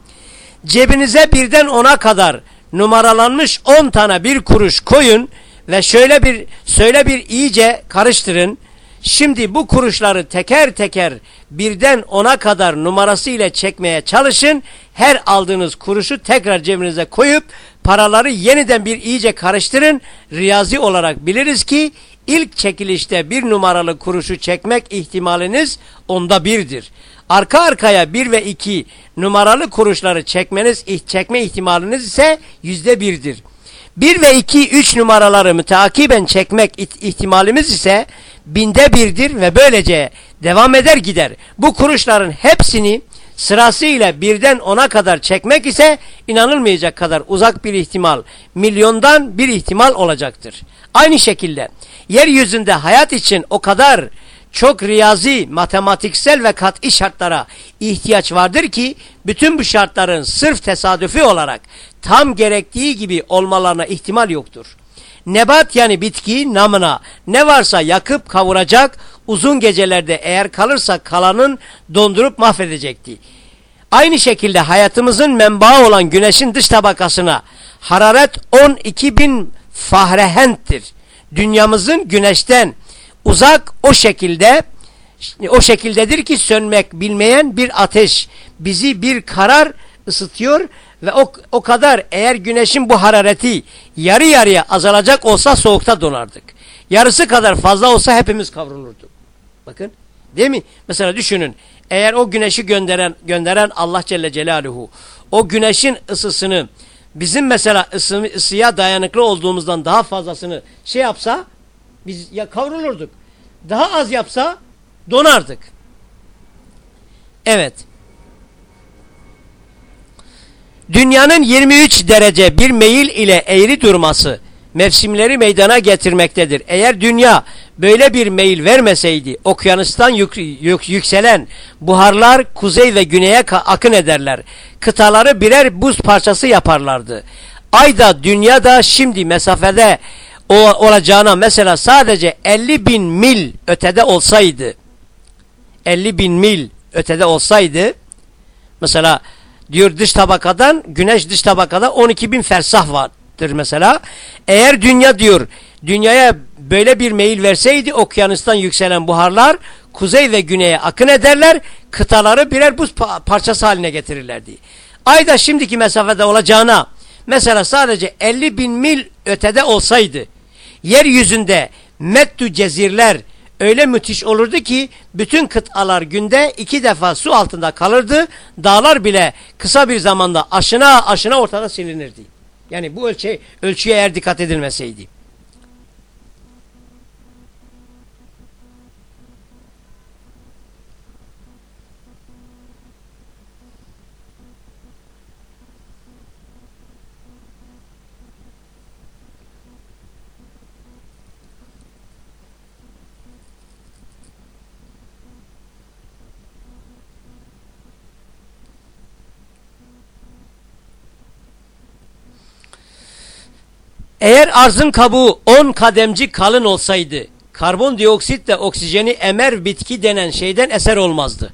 Cebinize birden ona kadar numaralanmış 10 tane bir kuruş koyun ve şöyle bir söyle bir iyice karıştırın. Şimdi bu kuruşları teker teker birden ona kadar numarası ile çekmeye çalışın. Her aldığınız kuruşu tekrar cebinize koyup paraları yeniden bir iyice karıştırın. Riyazi olarak biliriz ki ilk çekilişte bir numaralı kuruşu çekmek ihtimaliniz onda birdir. Arka arkaya bir ve iki numaralı kuruşları çekmeniz çekme ihtimaliniz ise yüzde birdir. Bir ve iki üç numaraları müteakiben çekmek ihtimalimiz ise binde birdir ve böylece devam eder gider. Bu kuruşların hepsini sırasıyla birden ona kadar çekmek ise inanılmayacak kadar uzak bir ihtimal, milyondan bir ihtimal olacaktır. Aynı şekilde yeryüzünde hayat için o kadar çok riyazi, matematiksel ve kat'i şartlara ihtiyaç vardır ki bütün bu şartların sırf tesadüfi olarak tam gerektiği gibi olmalarına ihtimal yoktur. Nebat yani bitki namına ne varsa yakıp kavuracak, uzun gecelerde eğer kalırsa kalanın dondurup mahvedecekti. Aynı şekilde hayatımızın menbaı olan güneşin dış tabakasına hararet 12 bin fahrehenttir. Dünyamızın güneşten uzak o şekilde o şekildedir ki sönmek bilmeyen bir ateş bizi bir karar ısıtıyor ve o, o kadar eğer güneşin bu harareti yarı yarıya azalacak olsa soğukta donardık. Yarısı kadar fazla olsa hepimiz kavrulurduk. Bakın değil mi? Mesela düşünün eğer o güneşi gönderen gönderen Allah Celle Celaluhu o güneşin ısısını bizim mesela ısı, ısıya dayanıklı olduğumuzdan daha fazlasını şey yapsa biz ya kavrulurduk. Daha az yapsa donardık. Evet. Dünyanın 23 derece bir meyil ile eğri durması mevsimleri meydana getirmektedir. Eğer dünya böyle bir meyil vermeseydi okyanustan yük, yük, yükselen buharlar kuzey ve güneye akın ederler. Kıtaları birer buz parçası yaparlardı. Ay da dünya da şimdi mesafede o, olacağına mesela sadece 50 bin mil ötede olsaydı 50 bin mil ötede olsaydı mesela diyor dış tabakadan güneş dış tabakada 12 bin fersah vardır mesela. Eğer dünya diyor dünyaya böyle bir meyil verseydi okyanustan yükselen buharlar kuzey ve güneye akın ederler kıtaları birer buz parçası haline getirirlerdi. Ay da şimdiki mesafede olacağına mesela sadece 50 bin mil ötede olsaydı yeryüzünde Mettu cezirler öyle müthiş olurdu ki bütün kıtalar günde iki defa su altında kalırdı. Dağlar bile kısa bir zamanda aşına aşına ortada silinirdi. Yani bu ölçü, ölçüye eğer dikkat edilmeseydi. Eğer arzın kabuğu 10 kademci kalın olsaydı karbondioksit de oksijeni emer bitki denen şeyden eser olmazdı.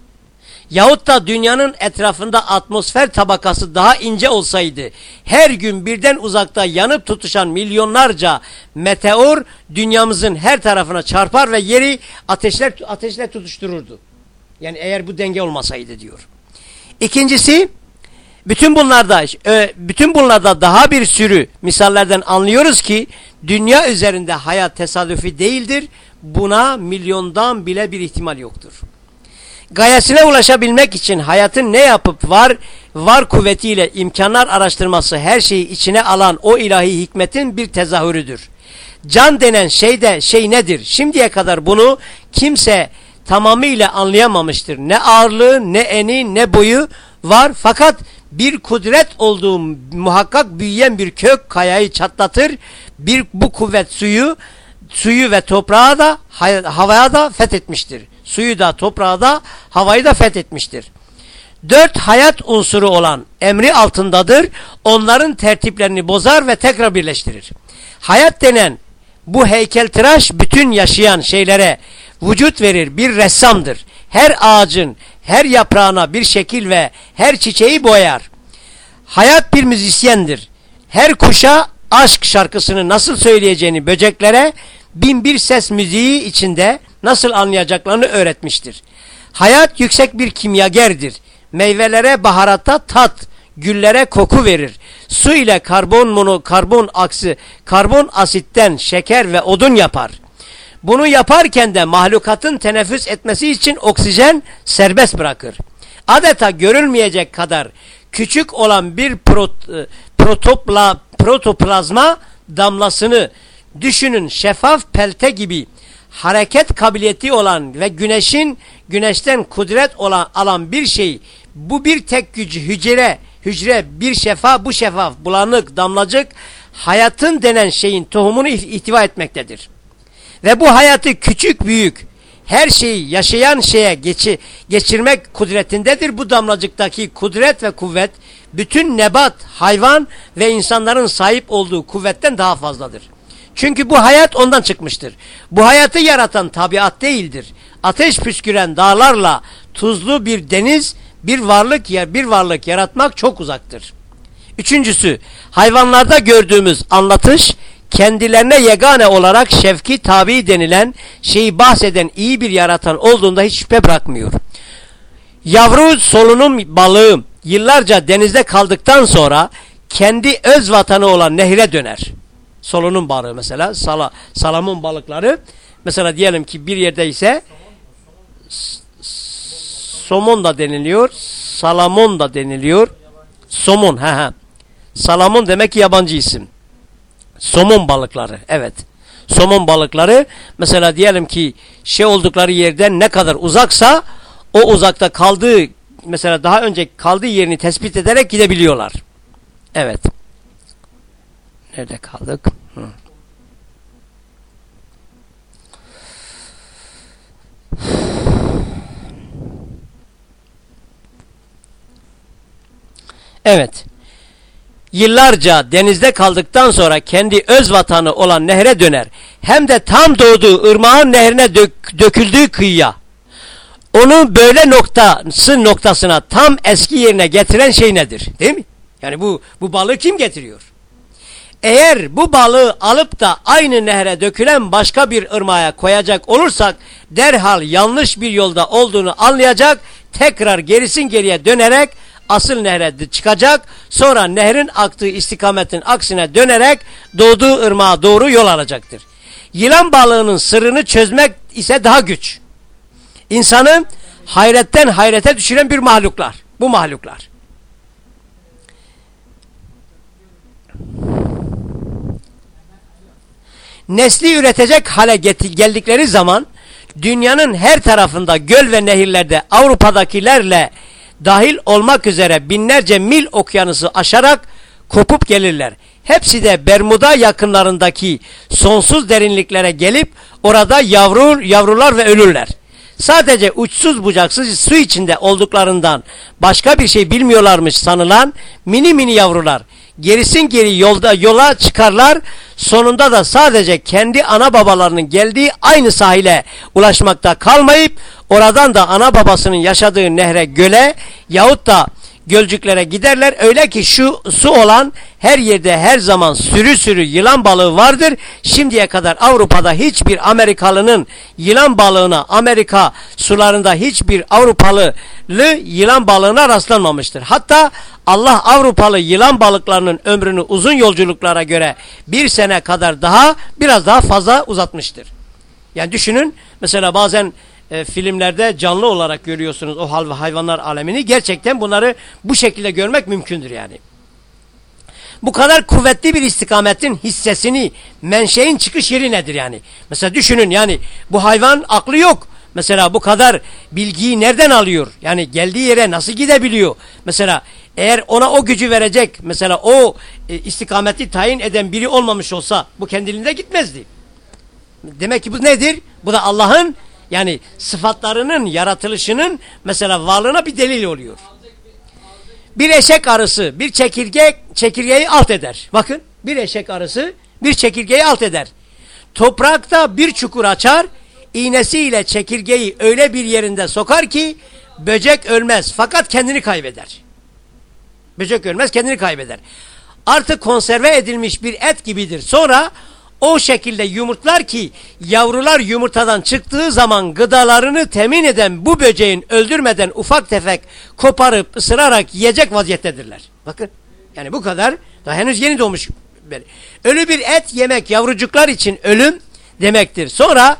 Yahut da dünyanın etrafında atmosfer tabakası daha ince olsaydı her gün birden uzakta yanıp tutuşan milyonlarca meteor dünyamızın her tarafına çarpar ve yeri ateşler ateşle tutuştururdu. Yani eğer bu denge olmasaydı diyor. İkincisi bütün bunlarda e, bütün bunlarda daha bir sürü misallerden anlıyoruz ki dünya üzerinde hayat tesadüfi değildir. Buna milyondan bile bir ihtimal yoktur. Gayesine ulaşabilmek için hayatın ne yapıp var var kuvvetiyle imkanlar araştırması her şeyi içine alan o ilahi hikmetin bir tezahürüdür. Can denen şey de şey nedir? Şimdiye kadar bunu kimse tamamıyla anlayamamıştır. Ne ağırlığı, ne eni, ne boyu var fakat bir kudret olduğu muhakkak büyüyen bir kök kayayı çatlatır. Bir bu kuvvet suyu suyu ve toprağı da havaya da fethetmiştir. Suyu da toprağı da havayı da fethetmiştir. Dört hayat unsuru olan emri altındadır. Onların tertiplerini bozar ve tekrar birleştirir. Hayat denen Bu heykeltıraş bütün yaşayan şeylere vücut verir bir ressamdır. Her ağacın, her yaprağına bir şekil ve her çiçeği boyar. Hayat bir müzisyendir. Her kuşa aşk şarkısını nasıl söyleyeceğini böceklere bin bir ses müziği içinde nasıl anlayacaklarını öğretmiştir. Hayat yüksek bir kimyagerdir. Meyvelere baharata tat, güllere koku verir. Su ile karbon mono, karbon aksi, karbon asitten şeker ve odun yapar. Bunu yaparken de mahlukatın teneffüs etmesi için oksijen serbest bırakır. Adeta görülmeyecek kadar küçük olan bir prot, e, protopla, protoplazma damlasını düşünün şeffaf pelte gibi hareket kabiliyeti olan ve güneşin güneşten kudret olan alan bir şey bu bir tek gücü hücre hücre bir şeffaf bu şeffaf bulanık damlacık hayatın denen şeyin tohumunu ihtiva etmektedir. Ve bu hayatı küçük büyük her şeyi yaşayan şeye geçi, geçirmek kudretindedir. Bu damlacıktaki kudret ve kuvvet bütün nebat, hayvan ve insanların sahip olduğu kuvvetten daha fazladır. Çünkü bu hayat ondan çıkmıştır. Bu hayatı yaratan tabiat değildir. Ateş püsküren dağlarla tuzlu bir deniz, bir varlık yer, bir varlık yaratmak çok uzaktır. Üçüncüsü, hayvanlarda gördüğümüz anlatış kendilerine yegane olarak şefki tabi denilen şeyi bahseden iyi bir yaratan olduğunda hiç şüphe bırakmıyor. Yavru solunum balığı yıllarca denizde kaldıktan sonra kendi öz vatanı olan nehre döner. Solunum balığı mesela sala, salamun balıkları mesela diyelim ki bir yerde ise somon da deniliyor, salamon da deniliyor. Somon, ha ha. Salamon demek ki yabancı isim. Somon balıkları. Evet. Somon balıkları mesela diyelim ki şey oldukları yerden ne kadar uzaksa o uzakta kaldığı mesela daha önce kaldığı yerini tespit ederek gidebiliyorlar. Evet. Nerede kaldık? Hı. Evet yıllarca denizde kaldıktan sonra kendi öz vatanı olan nehre döner. Hem de tam doğduğu ırmağın nehrine dök, döküldüğü kıyıya. Onu böyle noktası noktasına tam eski yerine getiren şey nedir? Değil mi? Yani bu, bu balığı kim getiriyor? Eğer bu balığı alıp da aynı nehre dökülen başka bir ırmağa koyacak olursak derhal yanlış bir yolda olduğunu anlayacak tekrar gerisin geriye dönerek asıl nehre çıkacak. Sonra nehrin aktığı istikametin aksine dönerek doğduğu ırmağa doğru yol alacaktır. Yılan balığının sırrını çözmek ise daha güç. İnsanı hayretten hayrete düşüren bir mahluklar. Bu mahluklar. Nesli üretecek hale geldikleri zaman dünyanın her tarafında göl ve nehirlerde Avrupa'dakilerle dahil olmak üzere binlerce mil okyanusu aşarak kopup gelirler. Hepsi de Bermuda yakınlarındaki sonsuz derinliklere gelip orada yavru, yavrular ve ölürler. Sadece uçsuz bucaksız su içinde olduklarından başka bir şey bilmiyorlarmış sanılan mini mini yavrular gerisin geri yolda yola çıkarlar. Sonunda da sadece kendi ana babalarının geldiği aynı sahile ulaşmakta kalmayıp oradan da ana babasının yaşadığı nehre göle yahut da gölcüklere giderler. Öyle ki şu su olan her yerde her zaman sürü sürü yılan balığı vardır. Şimdiye kadar Avrupa'da hiçbir Amerikalının yılan balığına Amerika sularında hiçbir Avrupalı yılan balığına rastlanmamıştır. Hatta Allah Avrupalı yılan balıklarının ömrünü uzun yolculuklara göre bir sene kadar daha biraz daha fazla uzatmıştır. Yani düşünün mesela bazen e, filmlerde canlı olarak görüyorsunuz o hayvanlar alemini. Gerçekten bunları bu şekilde görmek mümkündür yani. Bu kadar kuvvetli bir istikametin hissesini, menşein çıkış yeri nedir yani? Mesela düşünün yani bu hayvan aklı yok. Mesela bu kadar bilgiyi nereden alıyor? Yani geldiği yere nasıl gidebiliyor? Mesela eğer ona o gücü verecek, mesela o e, istikameti tayin eden biri olmamış olsa bu kendiliğinde gitmezdi. Demek ki bu nedir? Bu da Allah'ın yani sıfatlarının yaratılışının mesela varlığına bir delil oluyor. Bir eşek arısı bir çekirge çekirgeyi alt eder. Bakın bir eşek arısı bir çekirgeyi alt eder. Toprakta bir çukur açar, iğnesiyle çekirgeyi öyle bir yerinde sokar ki böcek ölmez fakat kendini kaybeder. Böcek ölmez kendini kaybeder. Artık konserve edilmiş bir et gibidir. Sonra o şekilde yumurtlar ki yavrular yumurtadan çıktığı zaman gıdalarını temin eden bu böceğin öldürmeden ufak tefek koparıp ısırarak yiyecek vaziyettedirler. Bakın yani bu kadar daha henüz yeni doğmuş. Ölü bir et yemek yavrucuklar için ölüm demektir. Sonra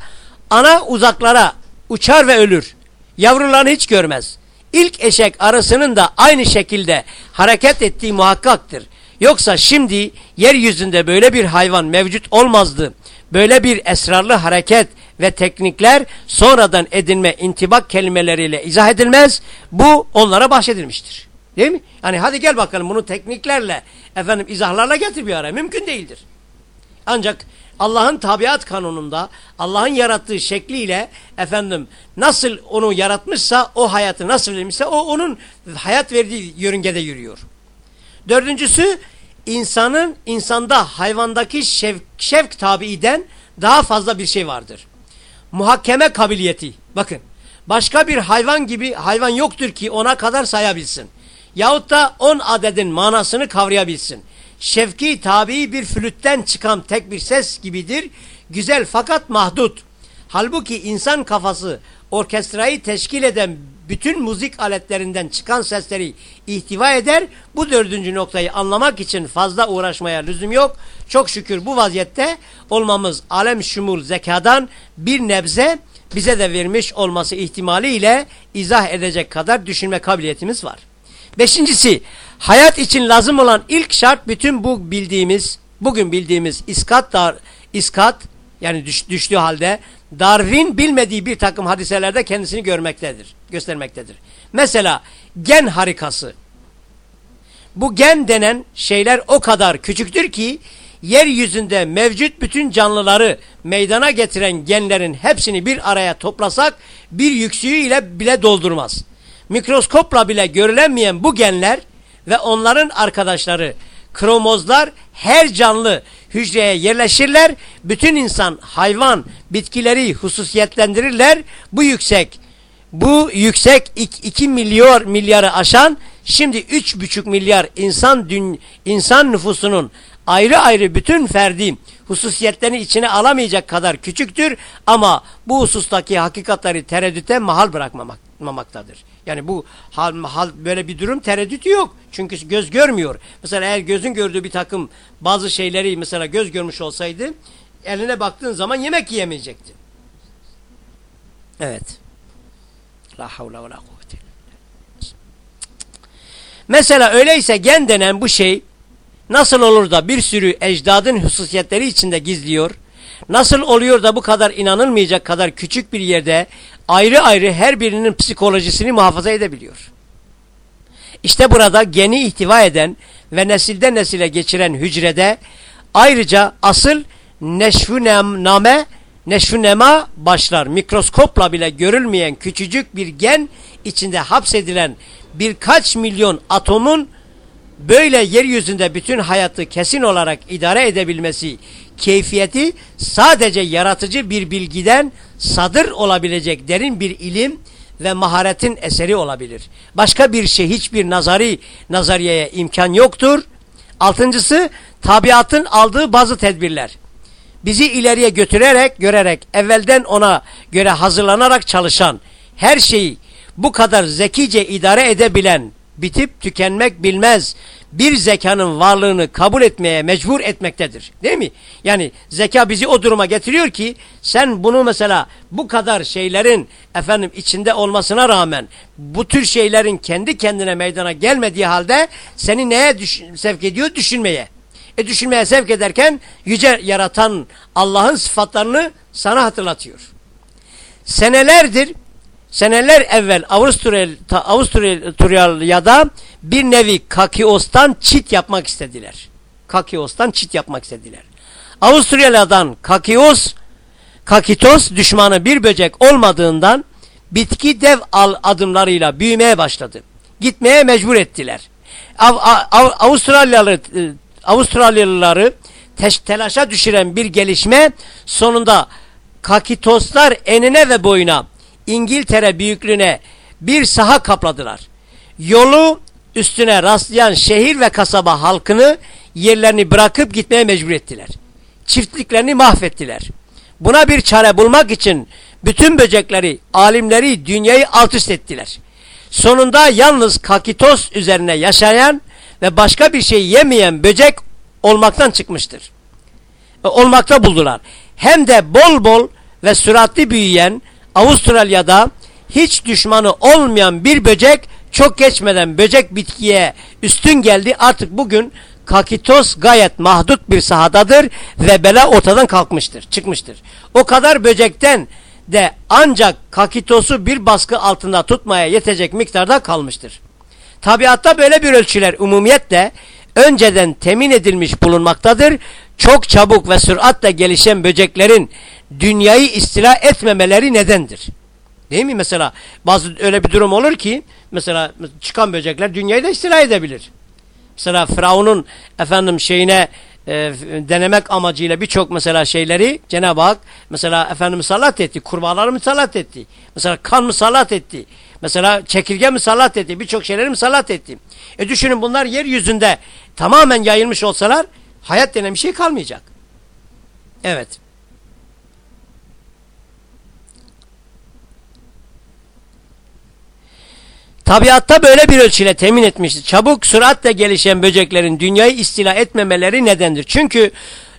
ana uzaklara uçar ve ölür. Yavrularını hiç görmez. İlk eşek arasının da aynı şekilde hareket ettiği muhakkaktır. Yoksa şimdi yeryüzünde böyle bir hayvan mevcut olmazdı. Böyle bir esrarlı hareket ve teknikler sonradan edinme intibak kelimeleriyle izah edilmez. Bu onlara bahşedilmiştir. Değil mi? Yani hadi gel bakalım bunu tekniklerle, efendim izahlarla getir bir araya. Mümkün değildir. Ancak Allah'ın tabiat kanununda, Allah'ın yarattığı şekliyle efendim nasıl onu yaratmışsa, o hayatı nasıl vermişse o onun hayat verdiği yörüngede yürüyor. Dördüncüsü insanın insanda hayvandaki şevk, şevk tabiiden daha fazla bir şey vardır. Muhakkeme kabiliyeti. Bakın başka bir hayvan gibi hayvan yoktur ki ona kadar sayabilsin. Yahut da on adedin manasını kavrayabilsin. Şevki tabi bir flütten çıkan tek bir ses gibidir. Güzel fakat mahdut. Halbuki insan kafası orkestrayı teşkil eden bütün müzik aletlerinden çıkan sesleri ihtiva eder. Bu dördüncü noktayı anlamak için fazla uğraşmaya lüzum yok. Çok şükür bu vaziyette olmamız alem şumul zekadan bir nebze bize de vermiş olması ihtimaliyle izah edecek kadar düşünme kabiliyetimiz var. Beşincisi hayat için lazım olan ilk şart bütün bu bildiğimiz bugün bildiğimiz iskat dar, iskat yani düş, düştüğü halde Darwin bilmediği bir takım hadiselerde kendisini görmektedir, göstermektedir. Mesela gen harikası. Bu gen denen şeyler o kadar küçüktür ki yeryüzünde mevcut bütün canlıları meydana getiren genlerin hepsini bir araya toplasak bir yüksüğüyle bile doldurmaz. Mikroskopla bile görülemeyen bu genler ve onların arkadaşları kromozlar her canlı hücreye yerleşirler. Bütün insan, hayvan, bitkileri hususiyetlendirirler. Bu yüksek, bu yüksek 2 milyar milyarı aşan şimdi 3,5 milyar insan dün, insan nüfusunun ayrı ayrı bütün ferdi hususiyetlerini içine alamayacak kadar küçüktür ama bu husustaki hakikatleri tereddüte mahal bırakmamaktadır. Yani bu hal, hal böyle bir durum tereddütü yok. Çünkü göz görmüyor. Mesela eğer gözün gördüğü bir takım bazı şeyleri mesela göz görmüş olsaydı eline baktığın zaman yemek yiyemeyecekti. Evet. La havle ve la kuvvete. Mesela öyleyse gen denen bu şey nasıl olur da bir sürü ecdadın hususiyetleri içinde gizliyor? Nasıl oluyor da bu kadar inanılmayacak kadar küçük bir yerde ayrı ayrı her birinin psikolojisini muhafaza edebiliyor? İşte burada geni ihtiva eden ve nesilden nesile geçiren hücrede ayrıca asıl neşvüname neşvünema başlar. Mikroskopla bile görülmeyen küçücük bir gen içinde hapsedilen birkaç milyon atomun böyle yeryüzünde bütün hayatı kesin olarak idare edebilmesi keyfiyeti sadece yaratıcı bir bilgiden sadır olabilecek derin bir ilim ve maharetin eseri olabilir. Başka bir şey hiçbir nazari nazariyeye imkan yoktur. Altıncısı tabiatın aldığı bazı tedbirler. Bizi ileriye götürerek, görerek, evvelden ona göre hazırlanarak çalışan, her şeyi bu kadar zekice idare edebilen, bitip tükenmek bilmez bir zekanın varlığını kabul etmeye mecbur etmektedir. Değil mi? Yani zeka bizi o duruma getiriyor ki sen bunu mesela bu kadar şeylerin efendim içinde olmasına rağmen bu tür şeylerin kendi kendine meydana gelmediği halde seni neye sevk ediyor? Düşünmeye. E düşünmeye sevk ederken yüce yaratan Allah'ın sıfatlarını sana hatırlatıyor. Senelerdir seneler evvel Avusturya, Avusturya'da bir nevi kakiostan çit yapmak istediler. Kakiostan çit yapmak istediler. Avusturya'dan kakios, kakitos düşmanı bir böcek olmadığından bitki dev al adımlarıyla büyümeye başladı. Gitmeye mecbur ettiler. Av, av, Avustralyalı, e, Avustralyalıları telaşa düşüren bir gelişme sonunda kakitoslar enine ve boyuna İngiltere büyüklüğüne bir saha kapladılar. Yolu üstüne rastlayan şehir ve kasaba halkını yerlerini bırakıp gitmeye mecbur ettiler. Çiftliklerini mahvettiler. Buna bir çare bulmak için bütün böcekleri, alimleri, dünyayı alt üst ettiler. Sonunda yalnız kakitos üzerine yaşayan ve başka bir şey yemeyen böcek olmaktan çıkmıştır. Ve olmakta buldular. Hem de bol bol ve süratli büyüyen Avustralya'da hiç düşmanı olmayan bir böcek çok geçmeden böcek bitkiye üstün geldi. Artık bugün kakitos gayet mahdut bir sahadadır ve bela ortadan kalkmıştır, çıkmıştır. O kadar böcekten de ancak kakitosu bir baskı altında tutmaya yetecek miktarda kalmıştır. Tabiatta böyle bir ölçüler umumiyetle önceden temin edilmiş bulunmaktadır. Çok çabuk ve süratle gelişen böceklerin dünyayı istila etmemeleri nedendir. Değil mi? Mesela bazı öyle bir durum olur ki mesela çıkan böcekler dünyayı da istila edebilir. Mesela Firavun'un efendim şeyine e, denemek amacıyla birçok mesela şeyleri Cenab-ı Hak mesela efendim musallat etti. Kurbağaları musallat etti. Mesela kan musallat etti. Mesela çekirge musallat etti. Birçok şeyleri musallat etti. E düşünün bunlar yeryüzünde tamamen yayılmış olsalar hayat denen bir şey kalmayacak. Evet. Tabiatta böyle bir ölçüyle temin etmiştir. Çabuk süratle gelişen böceklerin dünyayı istila etmemeleri nedendir. Çünkü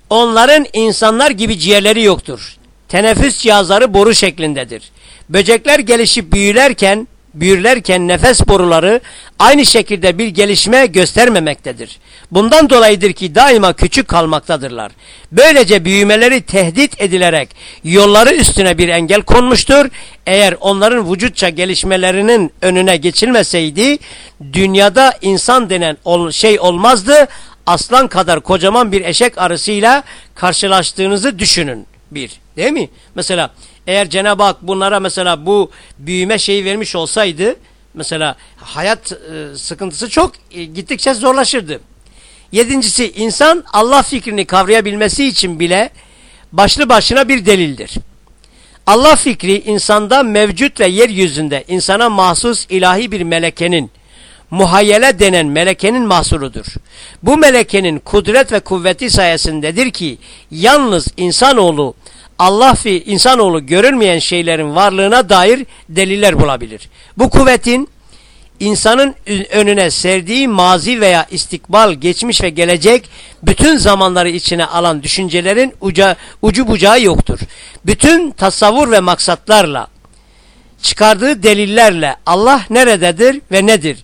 onların insanlar gibi ciğerleri yoktur. Teneffüs cihazları boru şeklindedir. Böcekler gelişip büyülerken büyürlerken nefes boruları aynı şekilde bir gelişme göstermemektedir. Bundan dolayıdır ki daima küçük kalmaktadırlar. Böylece büyümeleri tehdit edilerek yolları üstüne bir engel konmuştur. Eğer onların vücutça gelişmelerinin önüne geçilmeseydi dünyada insan denen şey olmazdı. Aslan kadar kocaman bir eşek arısıyla karşılaştığınızı düşünün. Bir. Değil mi? Mesela eğer Cenab-ı Hak bunlara mesela bu büyüme şeyi vermiş olsaydı mesela hayat e, sıkıntısı çok e, gittikçe zorlaşırdı. Yedincisi insan Allah fikrini kavrayabilmesi için bile başlı başına bir delildir. Allah fikri insanda mevcut ve yeryüzünde insana mahsus ilahi bir melekenin, muhayyele denen melekenin mahsurudur. Bu melekenin kudret ve kuvveti sayesindedir ki yalnız insanoğlu Allah fi insanoğlu görülmeyen şeylerin varlığına dair deliller bulabilir. Bu kuvvetin insanın önüne serdiği mazi veya istikbal, geçmiş ve gelecek bütün zamanları içine alan düşüncelerin uca, ucu bucağı yoktur. Bütün tasavvur ve maksatlarla, çıkardığı delillerle Allah nerededir ve nedir?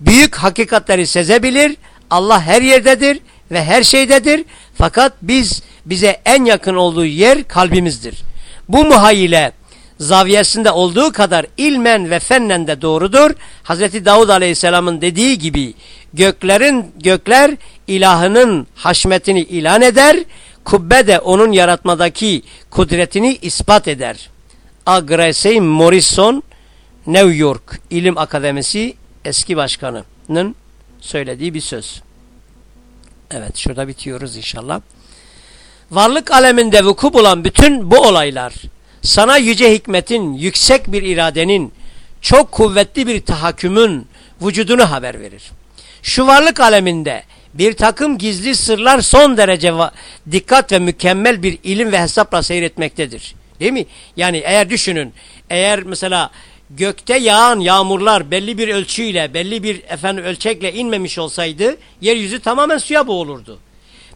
Büyük hakikatleri sezebilir, Allah her yerdedir ve her şeydedir. Fakat biz bize en yakın olduğu yer kalbimizdir. Bu muhayyile zaviyesinde olduğu kadar ilmen ve fennen de doğrudur. Hazreti Davud Aleyhisselam'ın dediği gibi göklerin gökler ilahının haşmetini ilan eder, kubbe de onun yaratmadaki kudretini ispat eder. Agrese Morrison New York İlim Akademisi eski başkanının söylediği bir söz. Evet şurada bitiyoruz inşallah. Varlık aleminde vuku bulan bütün bu olaylar sana yüce hikmetin, yüksek bir iradenin, çok kuvvetli bir tahakkümün vücudunu haber verir. Şu varlık aleminde bir takım gizli sırlar son derece dikkat ve mükemmel bir ilim ve hesapla seyretmektedir. Değil mi? Yani eğer düşünün, eğer mesela gökte yağan yağmurlar belli bir ölçüyle, belli bir efendim ölçekle inmemiş olsaydı yeryüzü tamamen suya boğulurdu.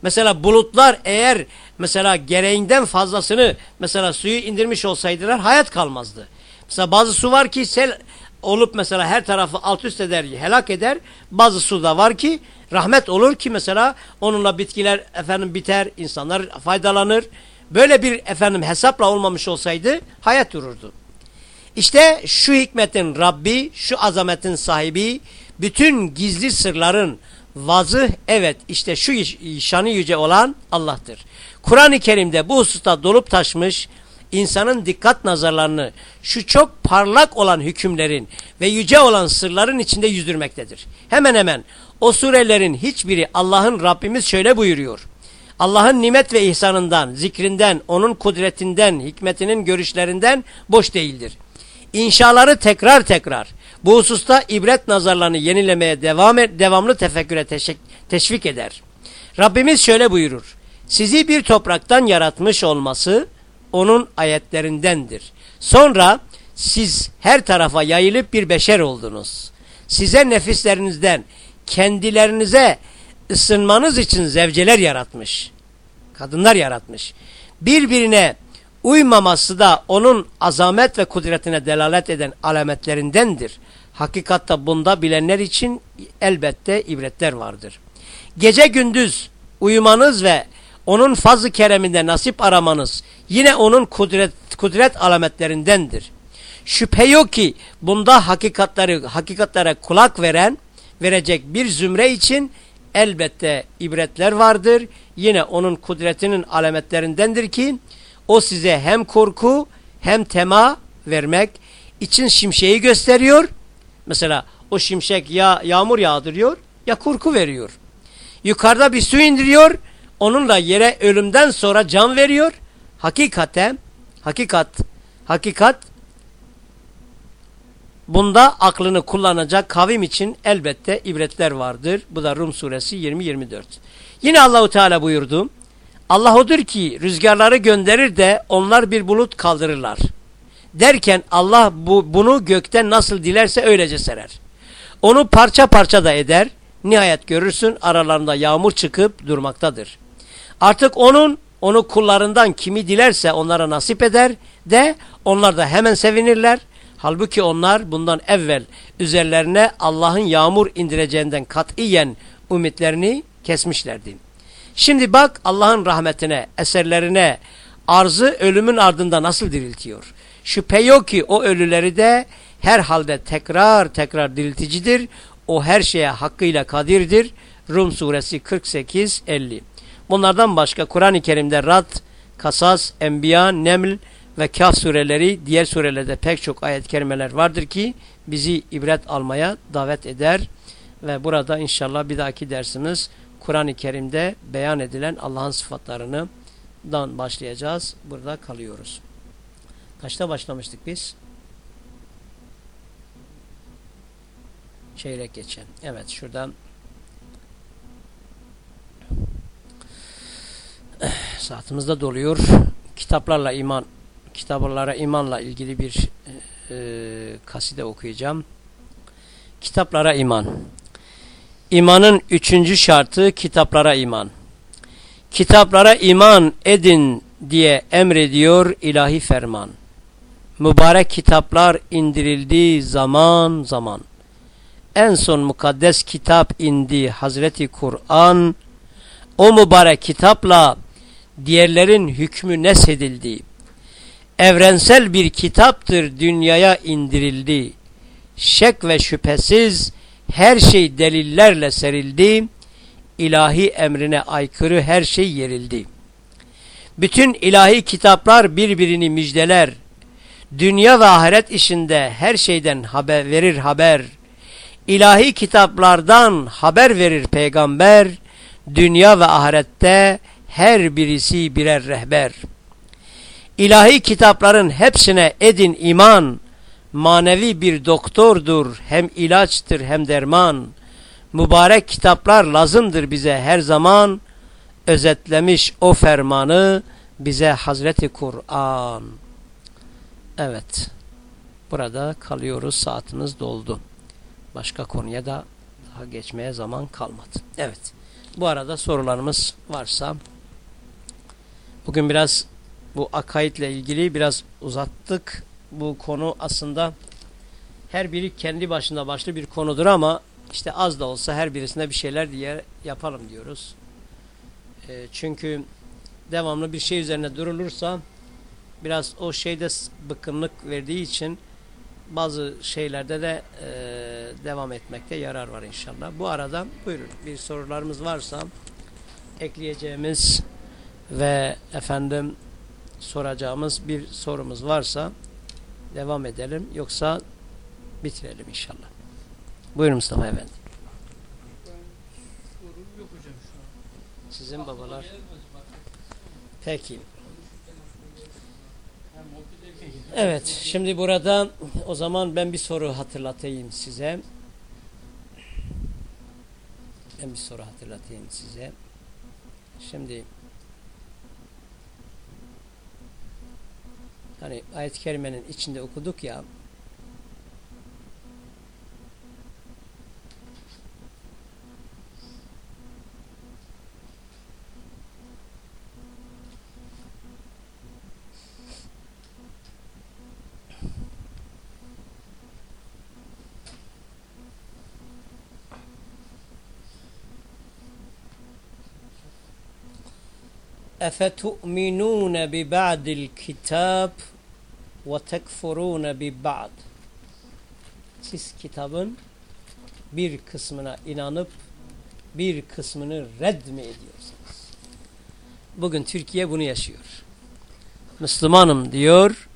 Mesela bulutlar eğer mesela gereğinden fazlasını mesela suyu indirmiş olsaydılar hayat kalmazdı. Mesela bazı su var ki sel olup mesela her tarafı alt üst eder, helak eder. Bazı su da var ki rahmet olur ki mesela onunla bitkiler efendim biter, insanlar faydalanır. Böyle bir efendim hesapla olmamış olsaydı hayat dururdu. İşte şu hikmetin Rabbi, şu azametin sahibi, bütün gizli sırların vazı evet işte şu şanı yüce olan Allah'tır. Kur'an-ı Kerim'de bu hususta dolup taşmış insanın dikkat nazarlarını şu çok parlak olan hükümlerin ve yüce olan sırların içinde yüzdürmektedir. Hemen hemen o surelerin hiçbiri Allah'ın Rabbimiz şöyle buyuruyor. Allah'ın nimet ve ihsanından, zikrinden, onun kudretinden, hikmetinin görüşlerinden boş değildir. İnşaları tekrar tekrar bu hususta ibret nazarlarını yenilemeye devam devamlı tefekküre teşvik eder. Rabbimiz şöyle buyurur. Sizi bir topraktan yaratmış olması onun ayetlerindendir. Sonra siz her tarafa yayılıp bir beşer oldunuz. Size nefislerinizden kendilerinize ısınmanız için zevceler yaratmış. Kadınlar yaratmış. Birbirine uymaması da onun azamet ve kudretine delalet eden alametlerindendir. Hakikatta bunda bilenler için elbette ibretler vardır. Gece gündüz uyumanız ve onun fazl-ı kereminde nasip aramanız yine onun kudret, kudret alametlerindendir. Şüphe yok ki bunda hakikatları hakikatlere kulak veren verecek bir zümre için elbette ibretler vardır. Yine onun kudretinin alametlerindendir ki o size hem korku hem tema vermek için şimşeği gösteriyor. Mesela o şimşek ya yağmur yağdırıyor ya korku veriyor. Yukarıda bir su indiriyor. Onunla yere ölümden sonra can veriyor. Hakikaten hakikat hakikat Bunda aklını kullanacak kavim için elbette ibretler vardır. Bu da Rum suresi 20-24. Yine Allahu Teala buyurdu. Allah odur ki rüzgarları gönderir de onlar bir bulut kaldırırlar. Derken Allah bu, bunu gökten nasıl dilerse öylece serer. Onu parça parça da eder. Nihayet görürsün aralarında yağmur çıkıp durmaktadır. Artık onun onu kullarından kimi dilerse onlara nasip eder de onlar da hemen sevinirler Halbuki onlar bundan evvel üzerlerine Allah'ın yağmur indireceğinden katiyen ümitlerini kesmişlerdi. Şimdi bak Allah'ın rahmetine, eserlerine, arzı ölümün ardında nasıl diriltiyor. Şüphe yok ki o ölüleri de her halde tekrar tekrar dirilticidir. O her şeye hakkıyla kadirdir. Rum suresi 48-50 Bunlardan başka Kur'an-ı Kerim'de Rad, Kasas, Enbiya, Neml, ve Kaf sureleri diğer surelerde pek çok ayet kerimeler vardır ki bizi ibret almaya davet eder. Ve burada inşallah bir dahaki dersimiz Kur'an-ı Kerim'de beyan edilen Allah'ın sıfatlarını dan başlayacağız. Burada kalıyoruz. Kaçta başlamıştık biz? Çeyrek geçen. Evet şuradan saatimizde doluyor. Kitaplarla iman kitaplara imanla ilgili bir e, kaside okuyacağım. Kitaplara iman. İmanın üçüncü şartı kitaplara iman. Kitaplara iman edin diye emrediyor ilahi ferman. Mübarek kitaplar indirildiği zaman zaman. En son mukaddes kitap indi Hazreti Kur'an. O mübarek kitapla diğerlerin hükmü nesedildi evrensel bir kitaptır dünyaya indirildi. Şek ve şüphesiz her şey delillerle serildi. İlahi emrine aykırı her şey yerildi. Bütün ilahi kitaplar birbirini müjdeler. Dünya ve ahiret işinde her şeyden haber verir haber. İlahi kitaplardan haber verir peygamber. Dünya ve ahirette her birisi birer rehber. İlahi kitapların hepsine edin iman. Manevi bir doktordur, hem ilaçtır hem derman. Mübarek kitaplar lazımdır bize her zaman. Özetlemiş o fermanı bize Hazreti Kur'an. Evet. Burada kalıyoruz. Saatimiz doldu. Başka konuya da daha geçmeye zaman kalmadı. Evet. Bu arada sorularımız varsa bugün biraz bu akaidle ilgili biraz uzattık. Bu konu aslında her biri kendi başına başlı bir konudur ama işte az da olsa her birisine bir şeyler diye yapalım diyoruz. E, çünkü devamlı bir şey üzerine durulursa biraz o şeyde bıkkınlık verdiği için bazı şeylerde de e, devam etmekte yarar var inşallah. Bu arada buyurun bir sorularımız varsa ekleyeceğimiz ve efendim soracağımız bir sorumuz varsa devam edelim. Yoksa bitirelim inşallah. Buyurun Mustafa Efendi. Sizin babalar. Peki. Evet, şimdi burada o zaman ben bir soru hatırlatayım size. Ben bir soru hatırlatayım size. Şimdi hani ayet-i kerimenin içinde okuduk ya اَفَتُؤْمِنُونَ بِبَعْدِ الْكِتَابِ وَتَكْفُرُونَ بِبَعْدِ Siz kitabın bir kısmına inanıp bir kısmını red mi ediyorsunuz? Bugün Türkiye bunu yaşıyor. Müslümanım diyor,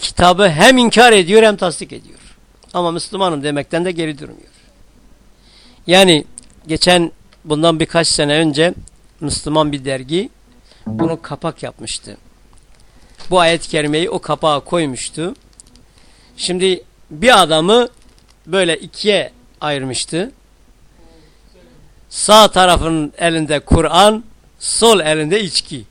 kitabı hem inkar ediyor hem tasdik ediyor. Ama Müslümanım demekten de geri durmuyor. Yani geçen bundan birkaç sene önce Müslüman bir dergi bunu kapak yapmıştı. Bu ayet-i kerimeyi o kapağa koymuştu. Şimdi bir adamı böyle ikiye ayırmıştı. Sağ tarafın elinde Kur'an, sol elinde içki.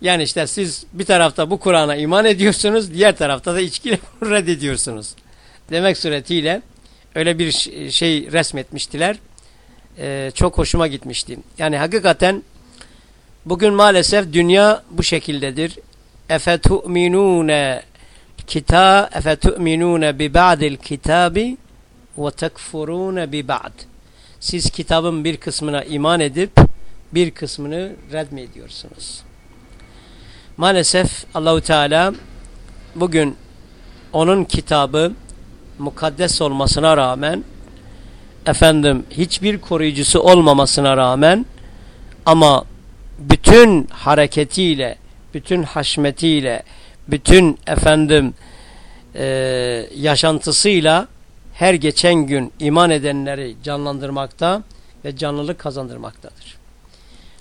Yani işte siz bir tarafta bu Kur'an'a iman ediyorsunuz, diğer tarafta da içkiyle reddediyorsunuz. Demek suretiyle öyle bir şey resmetmiştiler. Ee, çok hoşuma gitmişti. Yani hakikaten Bugün maalesef dünya bu şekildedir. Efetu'minune kita efetu'minune bi ba'dil kitabi ve tekfurune bi ba'd. Siz kitabın bir kısmına iman edip bir kısmını red mi ediyorsunuz? Maalesef Allahu Teala bugün onun kitabı mukaddes olmasına rağmen efendim hiçbir koruyucusu olmamasına rağmen ama bütün hareketiyle, bütün haşmetiyle, bütün efendim e, yaşantısıyla her geçen gün iman edenleri canlandırmakta ve canlılık kazandırmaktadır.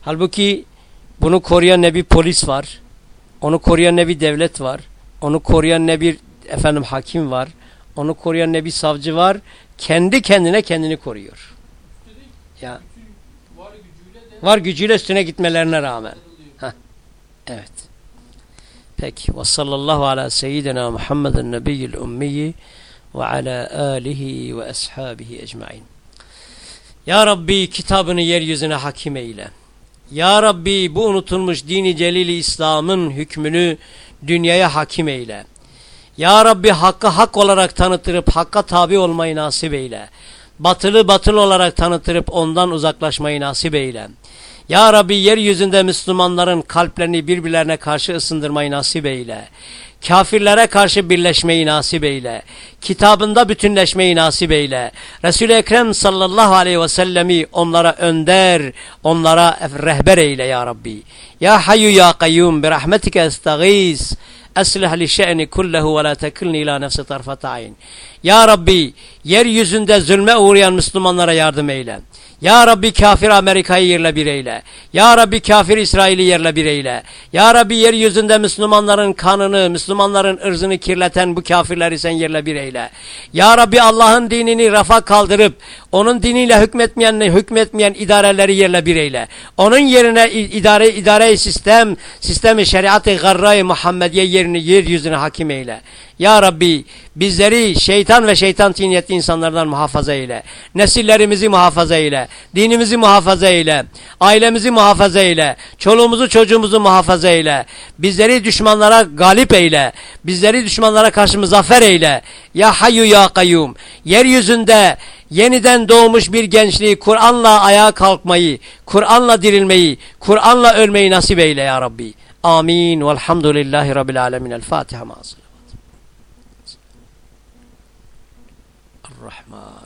Halbuki bunu koruyan ne bir polis var, onu koruyan ne bir devlet var, onu koruyan ne bir efendim hakim var, onu koruyan ne bir savcı var, kendi kendine kendini koruyor. Ya Var gücüyle üstüne gitmelerine rağmen. Heh. Evet. Peki. Ve sallallahu ala seyyidina Muhammedin nebiyyil ummiyi ve ala alihi ve ashabihi ecmain. Ya Rabbi kitabını yeryüzüne hakim eyle. Ya Rabbi bu unutulmuş dini celili İslam'ın hükmünü dünyaya hakim eyle. Ya Rabbi hakkı hak olarak tanıtırıp hakka tabi olmayı nasip eyle. Batılı batıl olarak tanıtırıp ondan uzaklaşmayı nasip eyle. Ya Rabbi yeryüzünde Müslümanların kalplerini birbirlerine karşı ısındırmayı nasip eyle. Kafirlere karşı birleşmeyi nasip eyle. Kitabında bütünleşmeyi nasip eyle. Resul-i Ekrem sallallahu aleyhi ve sellemi onlara önder, onlara rehber eyle ya Rabbi. Ya Hayyu ya Kayyum bi rahmetike estağiz. Eslih li şe'ni kullehu ve la tekilni ila nefsi tarfata ayn. Ya Rabbi yeryüzünde zulme uğrayan Müslümanlara yardım eyle. Ya Rabbi kafir Amerika'yı yerle bir eyle. Ya Rabbi kafir İsrail'i yerle bir eyle. Ya Rabbi yeryüzünde Müslümanların kanını, Müslümanların ırzını kirleten bu kafirleri sen yerle bir eyle. Ya Rabbi Allah'ın dinini rafa kaldırıp onun diniyle hükmetmeyen hükmetmeyen idareleri yerle bir eyle. Onun yerine idare idare sistem, sistemi şeriatı garra-i Muhammediye yerini yeryüzüne hakim eyle. Ya Rabbi bizleri şeytan ve şeytan tiniyetli insanlardan muhafaza eyle. Nesillerimizi muhafaza eyle. Dinimizi muhafaza eyle. Ailemizi muhafaza eyle. Çoluğumuzu çocuğumuzu muhafaza eyle. Bizleri düşmanlara galip eyle. Bizleri düşmanlara karşı muzaffer eyle. Ya Hayyu Ya Kayyum. Yeryüzünde yeniden doğmuş bir gençliği Kur'an'la ayağa kalkmayı, Kur'an'la dirilmeyi, Kur'an'la ölmeyi nasip eyle ya Rabbi. Amin. Velhamdülillahi Rabbil Alemin. El Fatiha. الرحمن.